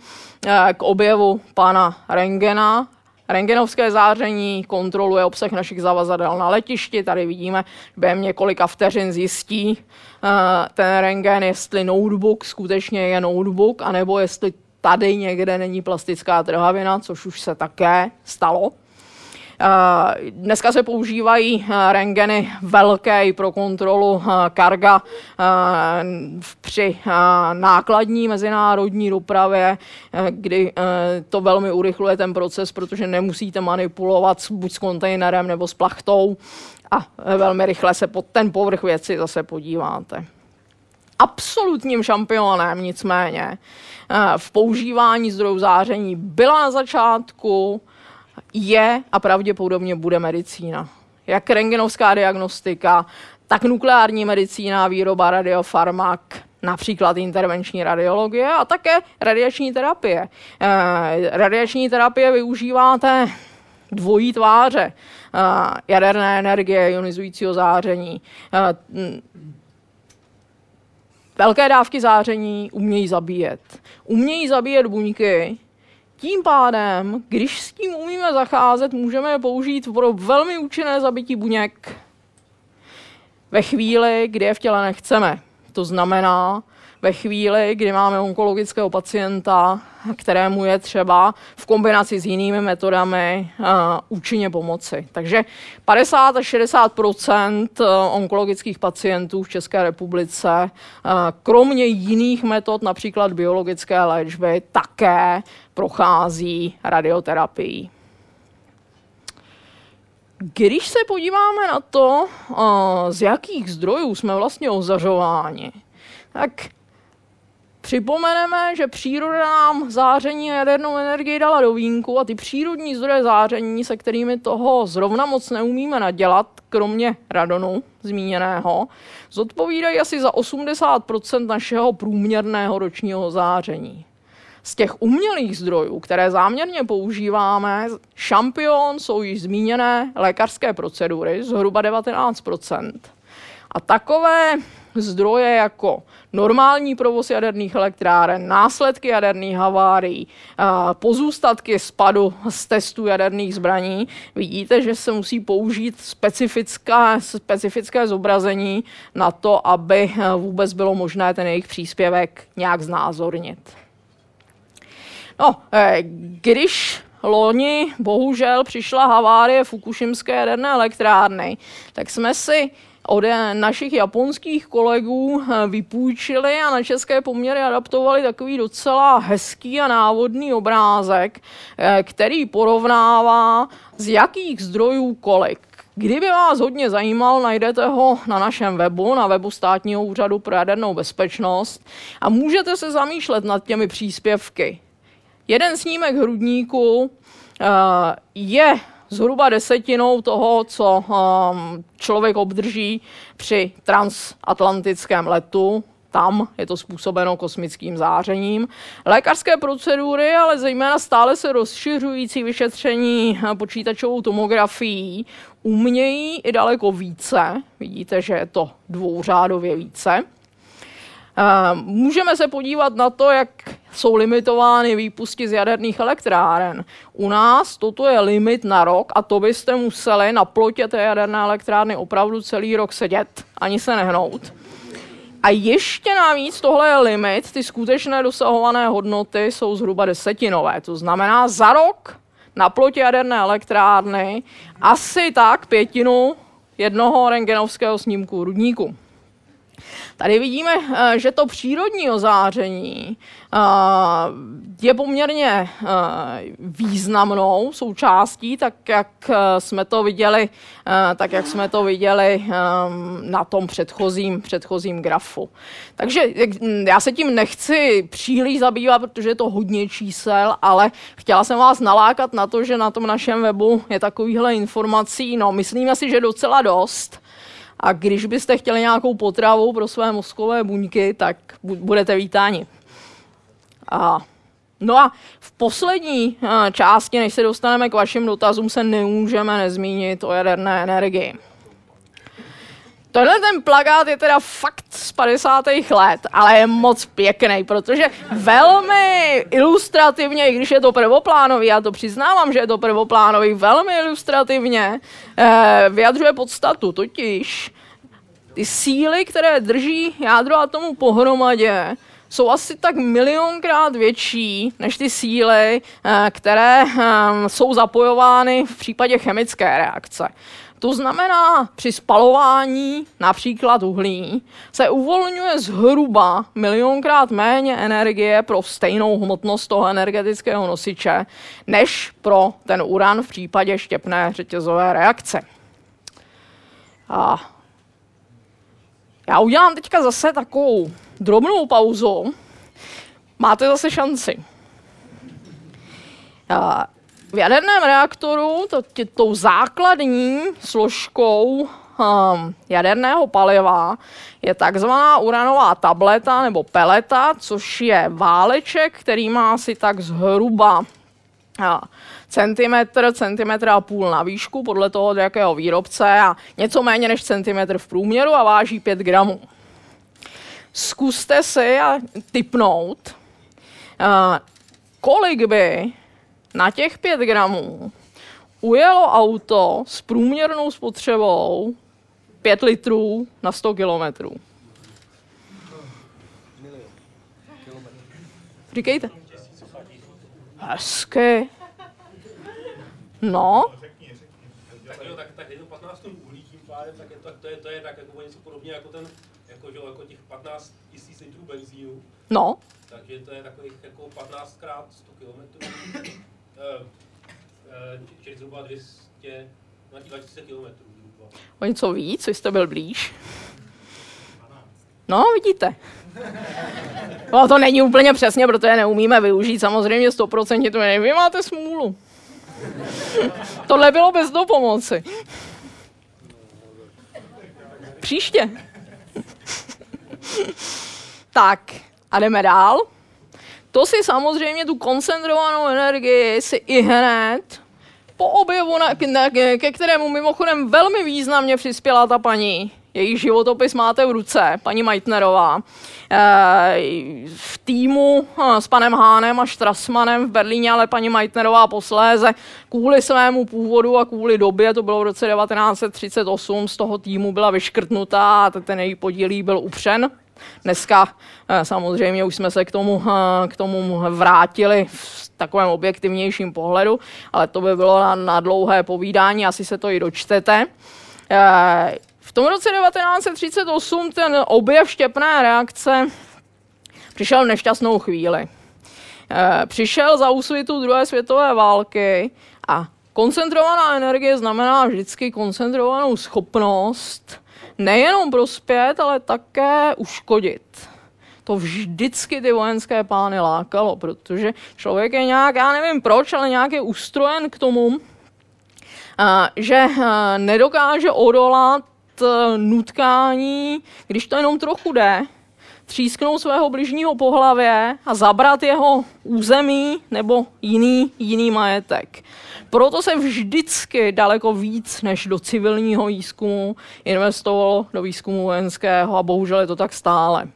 k objevu pana Rengena. Rengenovské záření kontroluje obsah našich zavazadel na letišti. Tady vidíme, během několika vteřin zjistí eh, ten rengen, jestli notebook skutečně je notebook, anebo jestli tady někde není plastická trhavina, což už se také stalo. Dneska se používají rengeny velké pro kontrolu karga při nákladní mezinárodní dopravě, kdy to velmi urychluje ten proces, protože nemusíte manipulovat buď s kontejnerem nebo s plachtou a velmi rychle se pod ten povrch věci zase podíváte. Absolutním šampionem nicméně v používání zdrojů záření byla na začátku, je a pravděpodobně bude medicína. Jak rengenovská diagnostika, tak nukleární medicína, výroba radiofarmak, například intervenční radiologie a také radiační terapie. Eh, radiační terapie využíváte dvojí tváře. Eh, jaderné energie, ionizujícího záření. Eh, velké dávky záření umějí zabíjet. Umějí zabíjet buňky, tím pádem, když s tím umíme zacházet, můžeme je použít pro velmi účinné zabití buněk ve chvíli, kdy je v těle nechceme. To znamená, ve chvíli, kdy máme onkologického pacienta, kterému je třeba v kombinaci s jinými metodami uh, účinně pomoci. Takže 50 až 60 eh, onkologických pacientů v České republice, uh, kromě jiných metod, například biologické léčby, také prochází radioterapií. Když se podíváme na to, z jakých zdrojů jsme vlastně ozařováni, tak Připomeneme, že příroda nám záření a jadernou energii dala do vínku a ty přírodní zdroje záření, se kterými toho zrovna moc neumíme nadělat, kromě radonu zmíněného, zodpovídají asi za 80 našeho průměrného ročního záření. Z těch umělých zdrojů, které záměrně používáme, šampion jsou již zmíněné lékařské procedury, zhruba 19% A takové zdroje jako normální provoz jaderných elektráren, následky jaderných havárií, pozůstatky spadu z testů jaderných zbraní, vidíte, že se musí použít specifické, specifické zobrazení na to, aby vůbec bylo možné ten jejich příspěvek nějak znázornit. No, eh, když loni bohužel přišla havárie Fukushimské jaderné elektrárny, tak jsme si od našich japonských kolegů eh, vypůjčili a na české poměry adaptovali takový docela hezký a návodný obrázek, eh, který porovnává z jakých zdrojů kolik. Kdyby vás hodně zajímal, najdete ho na našem webu, na webu Státního úřadu pro jadernou bezpečnost a můžete se zamýšlet nad těmi příspěvky. Jeden snímek hrudníku je zhruba desetinou toho, co um, člověk obdrží při transatlantickém letu. Tam je to způsobeno kosmickým zářením. Lékařské procedury, ale zejména stále se rozšiřující vyšetření počítačovou tomografií umějí i daleko více. Vidíte, že je to dvouřádově více. Můžeme se podívat na to, jak jsou limitovány výpusty z jaderných elektráren. U nás toto je limit na rok a to byste museli na plotě té jaderné elektrárny opravdu celý rok sedět, ani se nehnout. A ještě navíc tohle je limit, ty skutečné dosahované hodnoty jsou zhruba desetinové. To znamená za rok na plotě jaderné elektrárny asi tak pětinu jednoho rengenovského snímku rudníku. Tady vidíme, eh, že to přírodní ozáření eh, je poměrně eh, významnou součástí, tak jak jsme to viděli, tak jak jsme to viděli na tom předchozím, předchozím grafu. Takže já se tím nechci příliš zabývat, protože je to hodně čísel, ale chtěla jsem vás nalákat na to, že na tom našem webu je takovýhle informací, no myslíme si, že docela dost. A když byste chtěli nějakou potravu pro své mozkové buňky, tak budete vítáni. A No a v poslední eh, části, než se dostaneme k vašim dotazům, se nemůžeme nezmínit o jaderné energii. Tenhle ten plagát je teda fakt z 50. let, ale je moc pěkný, protože velmi ilustrativně, i když je to prvoplánový, já to přiznávám, že je to prvoplánový, velmi ilustrativně eh, vyjadřuje podstatu, totiž ty síly, které drží jádro atomu pohromadě, jsou asi tak milionkrát větší než ty síly, eh, které ehm, jsou zapojovány v případě chemické reakce. To znamená, při spalování například uhlí se uvolňuje zhruba milionkrát méně energie pro stejnou hmotnost toho energetického nosiče, než pro ten uran v případě štěpné řetězové reakce. A já udělám teďka zase takovou drobnou pauzu. Máte zase šanci. V jaderném reaktoru to, tě, tou základní složkou um, jaderného paliva je takzvaná uranová tableta nebo peleta, což je váleček, který má asi tak zhruba uh, centimetr, centimetr a půl na výšku, podle toho, do jakého výrobce, a něco méně než centimetr v průměru a váží 5 gramů. Zkuste si typnout, uh, kolik by na těch 5 gramů ujelo auto s průměrnou spotřebou 5 litrů na 100 kilometrů. Říkejte. Hezky. No. Tak jo, tak, tak je to 15 tun uhlí tím pádem, tak je to, to, je, to je tak jako něco podobně jako ten, jako, že, jako těch 15 tisíc litrů benzínu. No. Takže to je takových jako 15 krát 100 km. Čili zhruba 200, na 2000 km. O něco víc, jste byl blíž. No, vidíte. No, to není úplně přesně, protože neumíme využít samozřejmě 100% to nevím, vy máte smůlu. Tohle bylo bez dopomoci. Příště. tak, a jdeme dál. To si samozřejmě tu koncentrovanou energii si i hned po objevu, na, na, ke kterému mimochodem velmi významně přispěla ta paní, její životopis máte v ruce, paní Meitnerová, eh, v týmu eh, s panem Hánem a Strassmanem v Berlíně, ale paní Meitnerová posléze kvůli svému původu a kvůli době, to bylo v roce 1938, z toho týmu byla vyškrtnutá a ten její podílí byl upřen. Dneska eh, samozřejmě už jsme se k tomu, k tomu vrátili v takovém objektivnějším pohledu, ale to by bylo na, na dlouhé povídání, asi se to i dočtete tom roce 1938 ten objev štěpné reakce přišel v nešťastnou chvíli. Přišel za úsvitu druhé světové války a koncentrovaná energie znamená vždycky koncentrovanou schopnost nejenom prospět, ale také uškodit. To vždycky ty vojenské plány lákalo, protože člověk je nějak, já nevím proč, ale nějak je ustrojen k tomu, že nedokáže odolat Eh, nutkání, když to jenom trochu jde, třísknout svého bližního po hlavě a zabrat jeho území nebo jiný, jiný majetek. Proto se vždycky daleko víc než do civilního výzkumu investovalo do výzkumu vojenského a bohužel je to tak stále.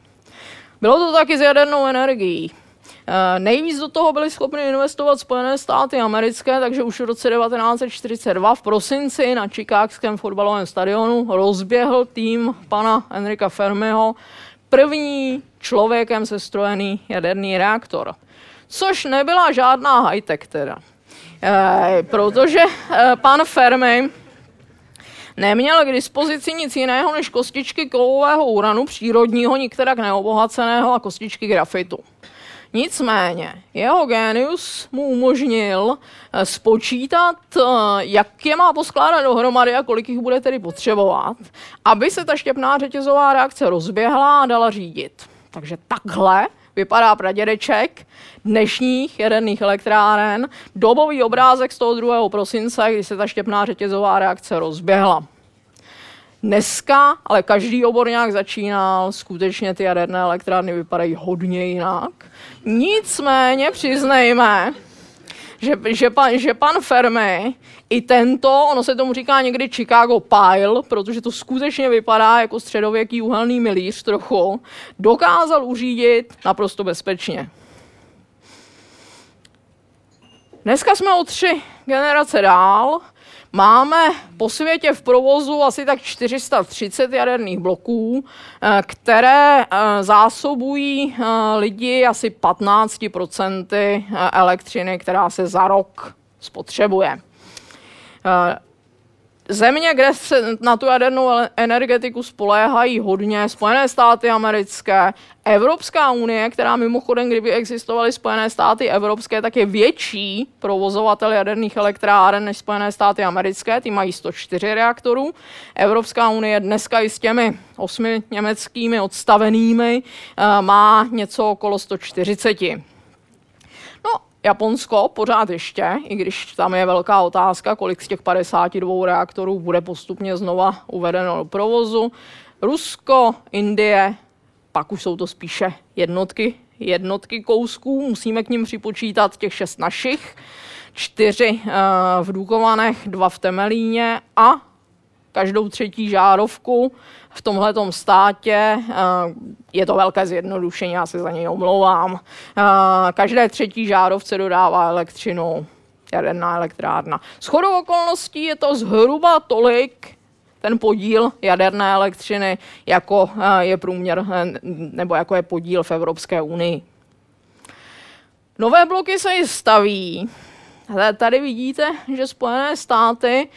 Bylo to taky s jadernou energií. Eh, nejvíc do toho byly schopny investovat Spojené státy americké, takže už v roce 1942 v prosinci na Chicagském fotbalovém stadionu rozběhl tým pana Enrika Fermiho první člověkem sestrojený jaderný reaktor. Což nebyla žádná high-tech teda. E, protože e, pan Fermi neměl k dispozici nic jiného než kostičky kovového uranu přírodního, nikterak neobohaceného a kostičky grafitu. Nicméně, jeho genius mu umožnil eh, spočítat, eh, jak je má poskládat dohromady a kolik jich bude tedy potřebovat, aby se ta štěpná řetězová reakce rozběhla a dala řídit. Takže takhle vypadá pradědeček dnešních jaderných elektráren, dobový obrázek z toho 2. prosince, kdy se ta štěpná řetězová reakce rozběhla. Dneska, ale každý obor nějak začínal, skutečně ty jaderné elektrárny vypadají hodně jinak. Nicméně přiznejme, že, že, pan, že pan Fermi i tento, ono se tomu říká někdy Chicago Pile, protože to skutečně vypadá jako středověký uhelný milíř trochu, dokázal uřídit naprosto bezpečně. Dneska jsme o tři generace dál, Máme po světě v provozu asi tak 430 jaderných bloků, eh, které eh, zásobují eh, lidi asi 15% elektřiny, která se za rok spotřebuje. Země, kde se na tu jadernou energetiku spoléhají hodně, Spojené státy americké, Evropská unie, která mimochodem, kdyby existovaly Spojené státy evropské, tak je větší provozovatel jaderných elektráren než Spojené státy americké, ty mají 104 reaktorů. Evropská unie dneska i s těmi osmi německými odstavenými eh, má něco okolo 140. Japonsko pořád ještě, i když tam je velká otázka, kolik z těch 52 reaktorů bude postupně znova uvedeno do provozu. Rusko, Indie, pak už jsou to spíše jednotky, jednotky kousků, musíme k ním připočítat těch šest našich, čtyři uh, v Dukovanech, dva v Temelíně a každou třetí žárovku v tomhletom státě. Eh, je to velké zjednodušení, já se za něj omlouvám. Eh, každé třetí žárovce dodává elektřinu jaderná elektrárna. S chodou okolností je to zhruba tolik, ten podíl jaderné elektřiny, jako eh, je průměr, nebo jako je podíl v Evropské unii. Nové bloky se staví Tady vidíte, že Spojené státy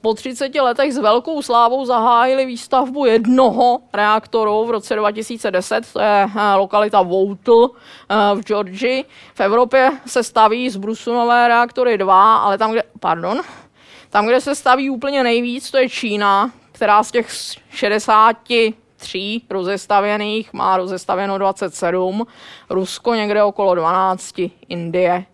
po 30 letech s velkou slávou zahájili výstavbu jednoho reaktoru v roce 2010, to je eh, lokalita Voutle eh, v Georgii. V Evropě se staví z Brusunové reaktory 2, ale tam, kde, pardon, tam, kde se staví úplně nejvíc, to je Čína, která z těch 60 tří rozestavěných má rozestavěno 27, Rusko někde okolo 12, Indie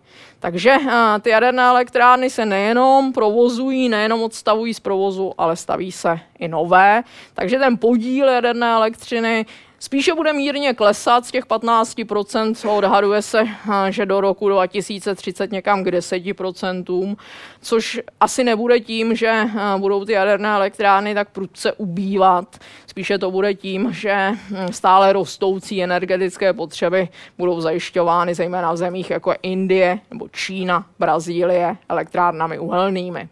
takže eh, ty jaderné elektrárny se nejenom provozují, nejenom odstavují z provozu, ale staví se i nové. Takže ten podíl jaderné elektřiny Spíše bude mírně klesat z těch 15%, odhaduje se, že do roku 2030 někam k 10%, což asi nebude tím, že budou ty jaderné elektrárny tak prudce ubývat. Spíše to bude tím, že hm, stále rostoucí energetické potřeby budou zajišťovány zejména v zemích jako Indie nebo Čína, Brazílie elektrárnami uhelnými.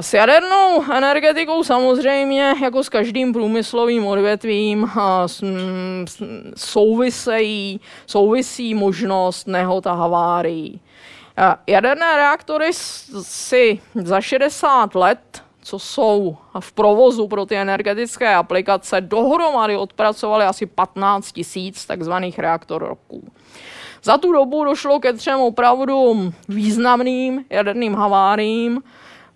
S jadernou energetikou samozřejmě, jako s každým průmyslovým odvětvím, souvisejí, souvisí možnost nehod a havárií. Jaderné reaktory si za 60 let, co jsou v provozu pro ty energetické aplikace, dohromady odpracovaly asi 15 tisíc takzvaných reaktor roků. Za tu dobu došlo ke třem opravdu významným jaderným haváriím,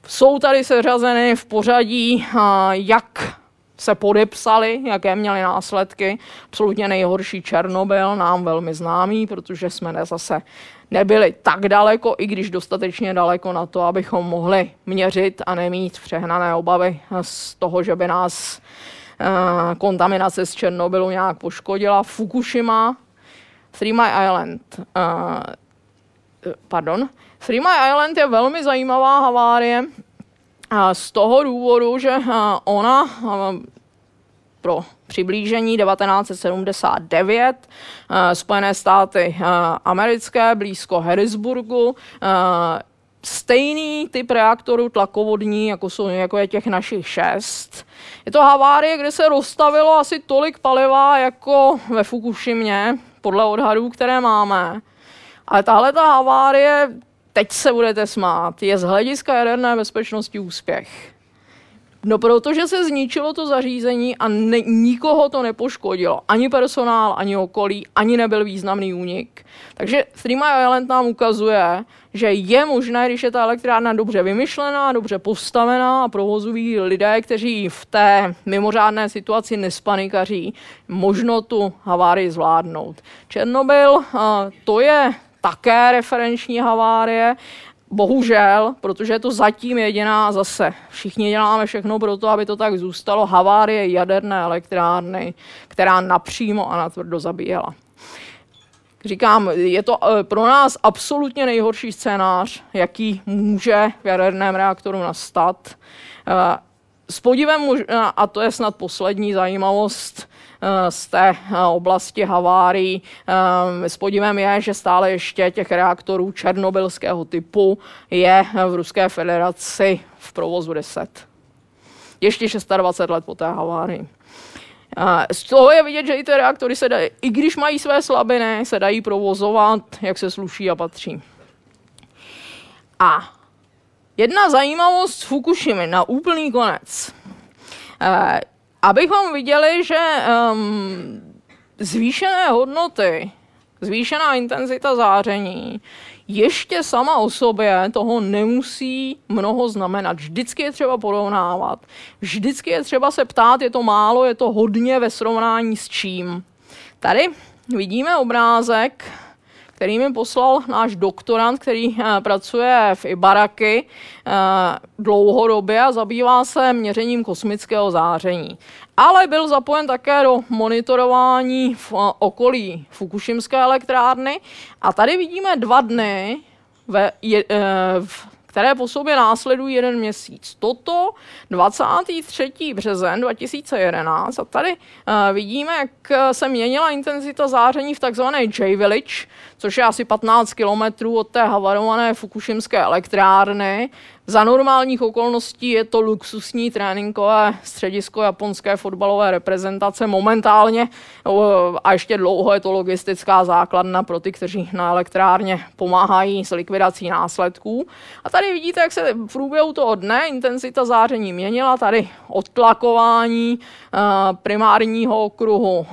jsou tady seřazeny v pořadí, jak se podepsali, jaké měly následky. Absolutně nejhorší Černobyl, nám velmi známý, protože jsme zase nebyli tak daleko, i když dostatečně daleko na to, abychom mohli měřit a nemít přehnané obavy z toho, že by nás kontaminace z Černobylu nějak poškodila. Fukushima, Three Mile Island, pardon, Three Mile Island je velmi zajímavá havárie z toho důvodu, že ona pro přiblížení 1979 Spojené státy americké blízko Harrisburgu stejný typ reaktoru tlakovodní, jako, jsou, jako je těch našich šest. Je to havárie, kde se rozstavilo asi tolik paliva jako ve Fukushimě, podle odhadů, které máme. Ale tahle ta havárie teď se budete smát, je z hlediska jaderné bezpečnosti úspěch. No protože se zničilo to zařízení a ne, nikoho to nepoškodilo. Ani personál, ani okolí, ani nebyl významný únik. Takže Mile Island nám ukazuje, že je možné, když je ta elektrárna dobře vymyšlená, dobře postavená a provozují lidé, kteří v té mimořádné situaci nespanikaří, možno tu havárii zvládnout. Černobyl, to je také referenční havárie. Bohužel, protože je to zatím jediná zase. Všichni děláme všechno pro to, aby to tak zůstalo. Havárie jaderné elektrárny, která napřímo a natvrdo zabíjela. Říkám, je to eh, pro nás absolutně nejhorší scénář, jaký může v jaderném reaktoru nastat. Eh, s podívem, a to je snad poslední zajímavost, z té oblasti havárií. S podívem je, že stále ještě těch reaktorů černobylského typu je v Ruské federaci v provozu 10. Ještě 26 let po té havárii. Z toho je vidět, že i ty reaktory se dají, i když mají své slabiny, se dají provozovat, jak se sluší a patří. A jedna zajímavost Fukushimy na úplný konec. Abychom viděli, že um, zvýšené hodnoty, zvýšená intenzita záření ještě sama o sobě toho nemusí mnoho znamenat. Vždycky je třeba porovnávat. Vždycky je třeba se ptát, je to málo, je to hodně ve srovnání s čím. Tady vidíme obrázek který mi poslal náš doktorant, který uh, pracuje v Ibaraky uh, dlouhodobě a zabývá se měřením kosmického záření. Ale byl zapojen také do monitorování v uh, okolí Fukushimské elektrárny a tady vidíme dva dny ve, je, v které po sobě následují jeden měsíc. Toto 23. březen 2011 a tady uh, vidíme, jak se měnila intenzita záření v takzvané J-Village, což je asi 15 kilometrů od té havarované Fukushimské elektrárny. Za normálních okolností je to luxusní tréninkové středisko japonské fotbalové reprezentace momentálně a ještě dlouho je to logistická základna pro ty, kteří na elektrárně pomáhají s likvidací následků. A tady vidíte, jak se v průběhu toho dne intenzita záření měnila. Tady odtlakování primárního okruhu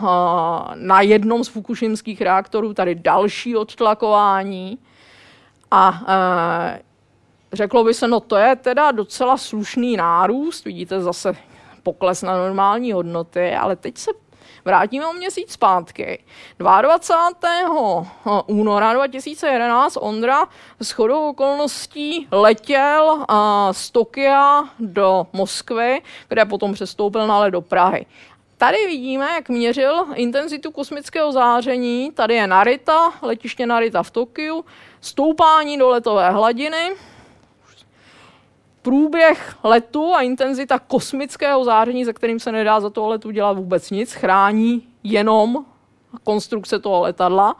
na jednom z fukušimských reaktorů, tady další odtlakování. A Řeklo by se, no to je teda docela slušný nárůst, vidíte zase pokles na normální hodnoty, ale teď se vrátíme o měsíc zpátky. 22. února 2011 Ondra s chodou okolností letěl z Tokia do Moskvy, kde potom přestoupil na do Prahy. Tady vidíme, jak měřil intenzitu kosmického záření. Tady je Narita, letiště Narita v Tokiu, stoupání do letové hladiny, průběh letu a intenzita kosmického záření, se kterým se nedá za toho letu dělat vůbec nic, chrání jenom konstrukce toho letadla.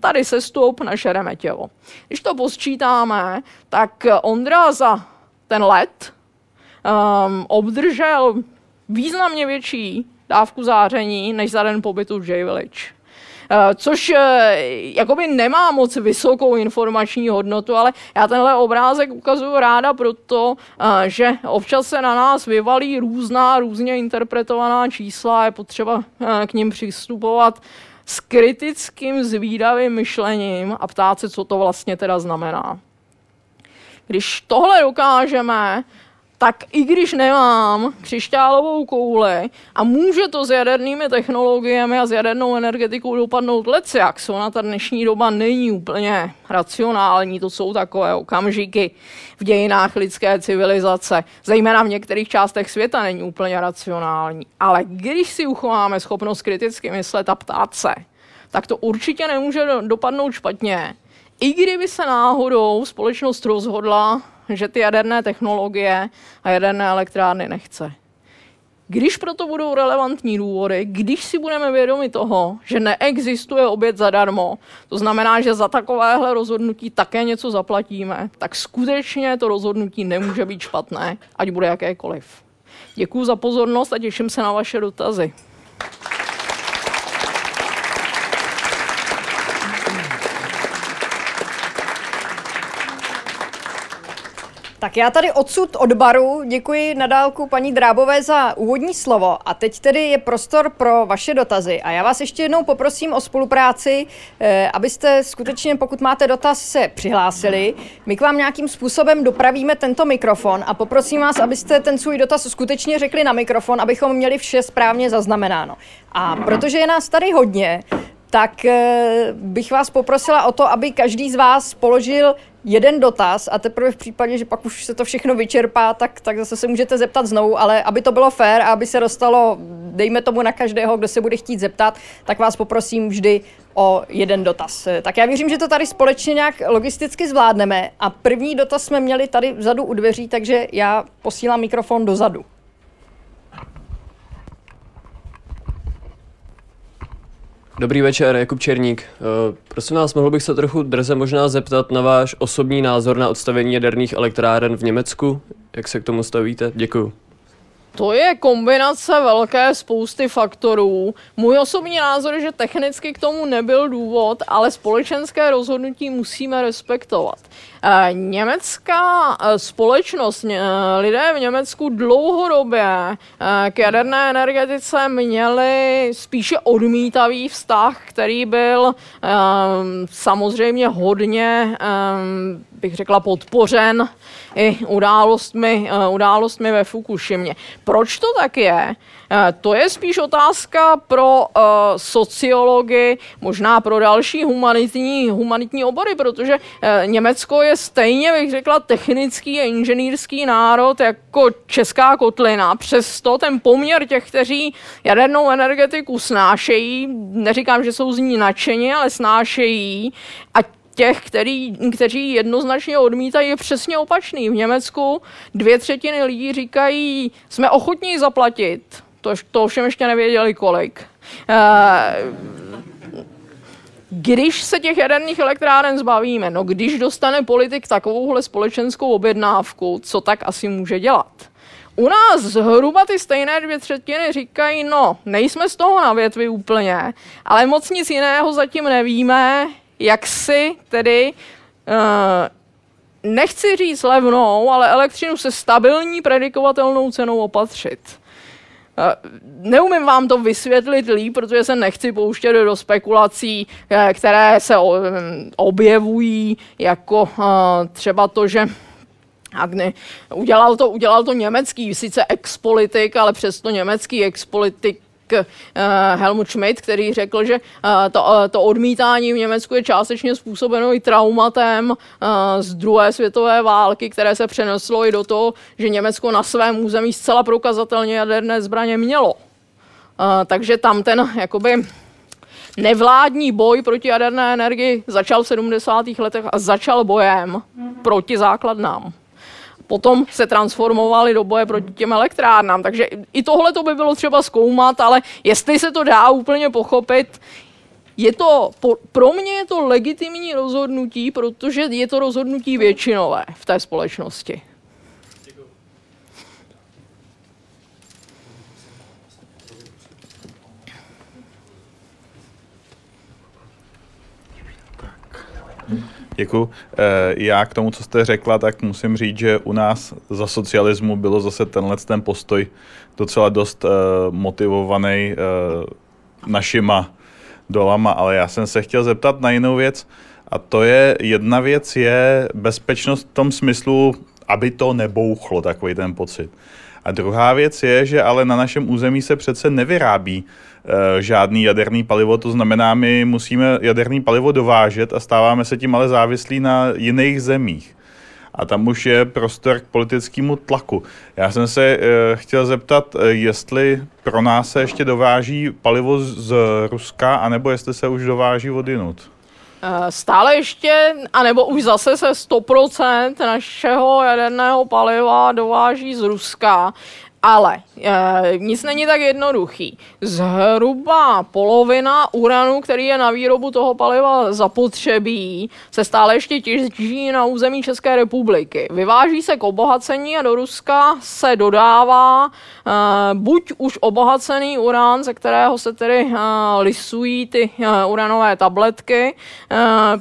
Tady se stoup na Šeremetěvo. Když to posčítáme, tak Ondra za ten let um, obdržel významně větší dávku záření než za den pobytu v J-Village. Eh, což eh, jakoby nemá moc vysokou informační hodnotu, ale já tenhle obrázek ukazuju ráda proto, eh, že občas se na nás vyvalí různá, různě interpretovaná čísla, je potřeba k ním přistupovat s kritickým zvídavým myšlením a ptát se, co to vlastně teda znamená. Když tohle dokážeme, tak i když nemám křišťálovou kouli a může to s jadernými technologiemi a s jadernou energetikou dopadnout jak ona ta dnešní doba není úplně racionální, to jsou takové okamžiky v dějinách lidské civilizace, zejména v některých částech světa není úplně racionální. Ale když si uchováme schopnost kriticky myslet a ptát se, tak to určitě nemůže dopadnout špatně. I kdyby se náhodou společnost rozhodla že ty jaderné technologie a jaderné elektrárny nechce. Když proto budou relevantní důvody, když si budeme vědomi toho, že neexistuje oběd zadarmo, to znamená, že za takovéhle rozhodnutí také něco zaplatíme, tak skutečně to rozhodnutí nemůže být špatné, ať bude jakékoliv. Děkuji za pozornost a těším se na vaše dotazy. Tak já tady odsud od baru děkuji nadálku paní Drábové za úvodní slovo a teď tedy je prostor pro vaše dotazy a já vás ještě jednou poprosím o spolupráci, eh, abyste skutečně, pokud máte dotaz, se přihlásili. My k vám nějakým způsobem dopravíme tento mikrofon a poprosím vás, abyste ten svůj dotaz skutečně řekli na mikrofon, abychom měli vše správně zaznamenáno. A protože je nás tady hodně, tak eh, bych vás poprosila o to, aby každý z vás položil jeden dotaz a teprve v případě, že pak už se to všechno vyčerpá, tak, tak zase se můžete zeptat znovu, ale aby to bylo fér a aby se dostalo, dejme tomu na každého, kdo se bude chtít zeptat, tak vás poprosím vždy o jeden dotaz. Tak já věřím, že to tady společně nějak logisticky zvládneme a první dotaz jsme měli tady vzadu u dveří, takže já posílám mikrofon dozadu. Dobrý večer, Jakub Černík. Uh, prosím vás, mohl bych se trochu drze možná zeptat na váš osobní názor na odstavení jaderných elektráren v Německu? Jak se k tomu stavíte? Děkuju. To je kombinace velké spousty faktorů. Můj osobní názor je, že technicky k tomu nebyl důvod, ale společenské rozhodnutí musíme respektovat. Eh, německá eh, společnost, eh, lidé v Německu dlouhodobě k jaderné energetice měli spíše odmítavý vztah, který byl samozřejmě hodně, bych řekla, podpořen i událostmi, událostmi ve Fukushimě. Proč to tak je? Eh, to je spíš otázka pro uh, sociology, možná pro další humanitní, humanitní obory, protože uh, Německo je stejně, bych řekla, technický a inženýrský národ jako česká kotlina. Přesto ten poměr těch, kteří jadernou energetiku snášejí, neříkám, že jsou z ní nadšení, ale snášejí a těch, který, kteří jednoznačně odmítají, je přesně opačný. V Německu dvě třetiny lidí říkají, jsme ochotní zaplatit to, to všem ještě nevěděli kolik. Eh, když se těch jaderných elektráren zbavíme, no když dostane politik takovouhle společenskou objednávku, co tak asi může dělat? U nás zhruba ty stejné dvě třetiny říkají, no, nejsme z toho na větvi úplně, ale moc nic jiného zatím nevíme, jak si tedy, uh, nechci říct levnou, ale elektřinu se stabilní predikovatelnou cenou opatřit. Neumím vám to vysvětlit líp, protože se nechci pouštět do spekulací, eh, které se objevují, jako eh, třeba to, že Agny. Udělal to, udělal to německý, sice expolitik, ale přesto německý expolitik Helmut Schmidt, který řekl, že uh, to, uh, to odmítání v Německu je částečně způsobeno i traumatem z druhé světové války, které se přeneslo i do toho, že Německo na svém území zcela prokazatelně jaderné zbraně mělo. Takže tam ten jakoby nevládní boj proti jaderné energii začal v 70. letech a začal bojem proti základnám potom se transformovali do boje proti těm elektrárnám. Takže i tohle to by bylo třeba zkoumat, ale jestli se to dá úplně pochopit, je to, pro mě je to legitimní rozhodnutí, protože je to rozhodnutí většinové v té společnosti. Děkuji. Eh, já k tomu, co jste řekla, tak musím říct, že u nás za socialismu bylo zase tenhle ten postoj docela dost uh, motivovaný uh, našima dolama, ale já jsem se chtěl zeptat na jinou věc a to je, jedna věc je bezpečnost v tom smyslu, aby to nebouchlo, takový ten pocit. A druhá věc je, že ale na našem území se přece nevyrábí Eh, žádný jaderný palivo, to znamená, my musíme jaderný palivo dovážet a stáváme se tím ale závislí na jiných zemích. A tam už je prostor k politickému tlaku. Já jsem se e, chtěl zeptat, eh, jestli pro nás se ještě dováží palivo z Ruska, anebo jestli se už dováží od jinut. Stále ještě, anebo už zase se 100% našeho jaderného paliva dováží z Ruska. Ale e, nic není tak jednoduchý. Zhruba polovina uranu, který je na výrobu toho paliva zapotřebí, se stále ještě těží na území České republiky. Vyváží se k obohacení a do Ruska se dodává buď už obohacený uran, ze kterého se tedy e, lisují ty e, uranové tabletky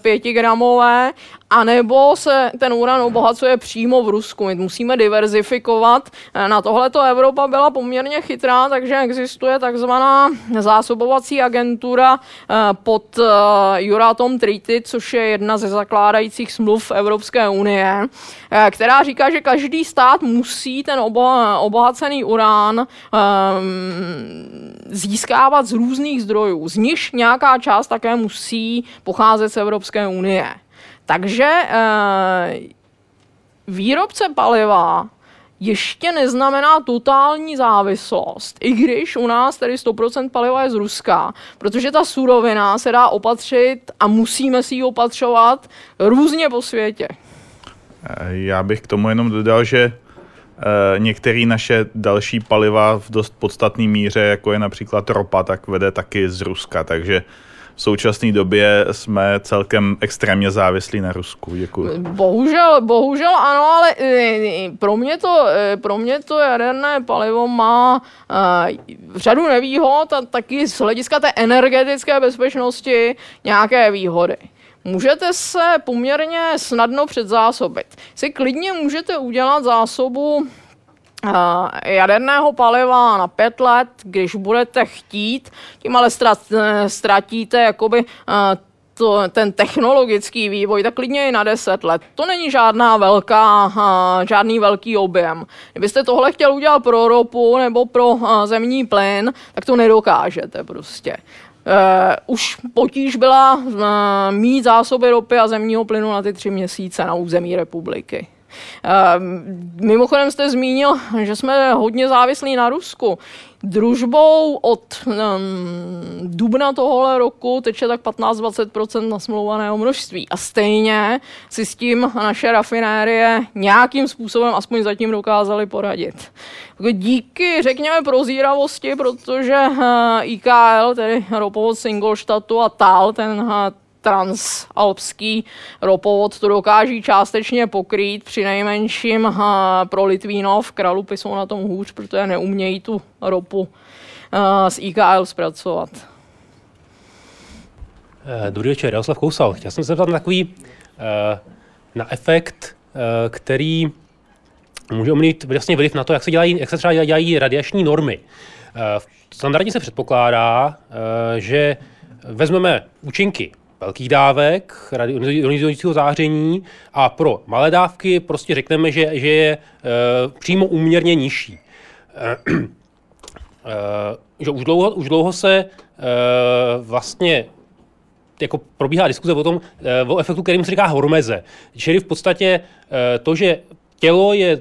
pětigramové, a nebo se ten uran obohacuje přímo v Rusku. My musíme diverzifikovat. Na tohle to Evropa byla poměrně chytrá, takže existuje takzvaná zásobovací agentura eh, pod eh, Euratom Treaty, což je jedna ze zakládajících smluv Evropské unie, eh, která říká, že každý stát musí ten obohacený urán ehm, získávat z různých zdrojů. Z nich nějaká část také musí pocházet z Evropské unie. Takže eh, výrobce paliva ještě neznamená totální závislost, i když u nás tedy 100% paliva je z Ruska, protože ta surovina se dá opatřit a musíme si ji opatřovat různě po světě. Já bych k tomu jenom dodal, že některé naše další paliva v dost podstatné míře, jako je například ropa, tak vede taky z Ruska, takže v současné době jsme celkem extrémně závislí na Rusku. Děkuji. Bohužel, bohužel ano, ale eh, pro mě to, eh, pro mě to jaderné palivo má řadu nevýhod a taky z hlediska té energetické bezpečnosti nějaké výhody můžete se poměrně snadno předzásobit. Si klidně můžete udělat zásobu jaderného paliva na pět let, když budete chtít, tím ale ztratíte jakoby to, ten technologický vývoj, tak klidně i na 10 let. To není žádná velká, žádný velký objem. Kdybyste tohle chtěl udělat pro ropu nebo pro zemní plyn, tak to nedokážete prostě. Uh, už potíž byla uh, mít zásoby ropy a zemního plynu na ty tři měsíce na území republiky. Uh, mimochodem jste zmínil, že jsme hodně závislí na Rusku. Družbou od um, dubna tohohle roku teče tak 15-20% nasmlouvaného množství. A stejně si s tím naše rafinérie nějakým způsobem aspoň zatím dokázali poradit. Díky, řekněme, prozíravosti, protože uh, IKL, tedy ropovod Singolštatu a TAL, ten uh, transalpský ropovod to dokáží částečně pokrýt, při nejmenším uh, pro Litvínov, Kralupy jsou na tom hůř, protože neumějí tu ropu z IKL zpracovat. Eh, dobrý večer, Jaroslav Kousal. Chtěl jsem se zeptat na takový na efekt, který může mít vlastně vliv na to, jak se, dělají, jak se třeba dělají radiační normy. Standardně se předpokládá, že vezmeme účinky velkých dávek ionizujícího záření a pro malé dávky prostě řekneme, že, že je e, přímo úměrně nižší. E, e, že už dlouho, už dlouho se e, vlastně jako probíhá diskuze o tom, e, o efektu, kterým se říká hormeze. Čili v podstatě e, to, že tělo je e,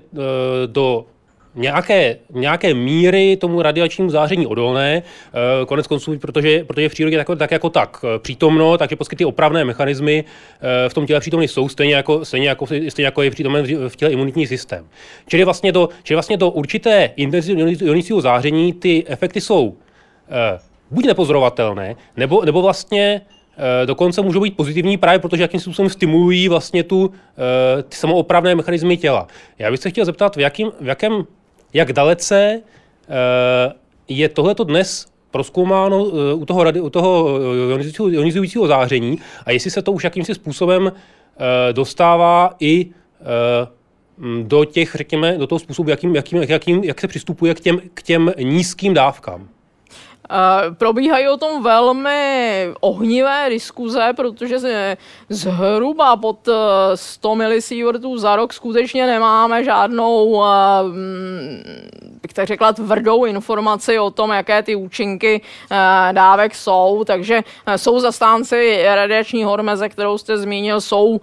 do nějaké, nějaké míry tomu radiačnímu záření odolné, eh, konec konců, protože, protože v přírodě tak, tak jako tak eh, přítomno, takže prostě ty opravné mechanismy eh, v tom těle přítomny jsou stejně jako, stejně jako, stejně jako je přítomen v těle imunitní systém. Čili vlastně do, čili vlastně do určité intenzity ionicího záření ty efekty jsou buď nepozorovatelné, nebo, nebo vlastně dokonce můžou být pozitivní právě protože jakým způsobem stimulují vlastně tu, ty samoopravné mechanismy těla. Já bych se chtěl zeptat, v, jakým, v jakém jak dalece eh, je tohleto dnes proskoumáno eh, u toho, u toho ionizujícího záření a jestli se to už jakýmsi způsobem eh, dostává i do těch, řekněme, do toho způsobu, jakým, jakým, jakým, jak se přistupuje k těm, k těm nízkým dávkám. Probíhají o tom velmi ohnivé diskuze, protože zhruba pod 100 eh, milisievertů za rok skutečně nemáme žádnou, bych tak řekla, tvrdou informaci o tom, jaké ty účinky uh, dávek jsou. Takže jsou zastánci radiační hormeze, kterou jste zmínil, jsou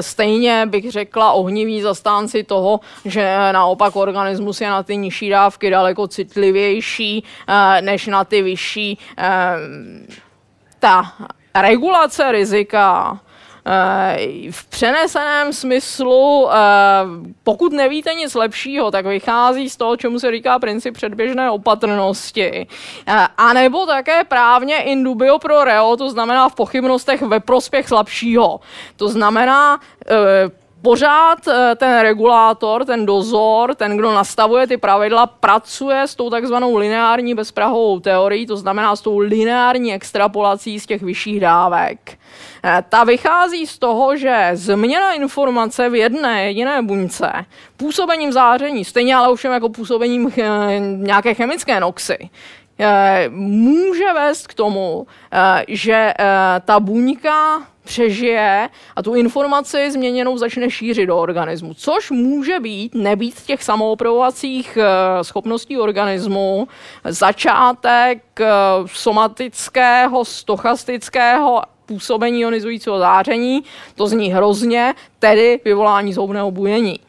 stejně, bych řekla, ohniví zastánci toho, že naopak organismus je na ty nižší dávky daleko citlivější než na ty vyšší. Eh, ta regulace rizika eh, v přeneseném smyslu, eh, pokud nevíte nic lepšího, tak vychází z toho, čemu se říká princip předběžné opatrnosti. A nebo také právně in dubio pro reo, to znamená v pochybnostech ve prospěch slabšího. To znamená, pořád eh, ten regulátor, ten dozor, ten, kdo nastavuje ty pravidla, pracuje s tou takzvanou lineární bezprahovou teorií, to znamená s tou lineární extrapolací z těch vyšších dávek. Eh, ta vychází z toho, že změna informace v jedné jediné buňce působením záření, stejně ale ovšem jako působením nějaké chemické noxy, může vést k tomu, že ta buňka přežije a tu informaci změněnou začne šířit do organismu, což může být nebýt těch samoopravovacích eh, schopností organismu začátek eh, somatického, stochastického působení ionizujícího záření, to zní hrozně, tedy vyvolání zhoubného bujení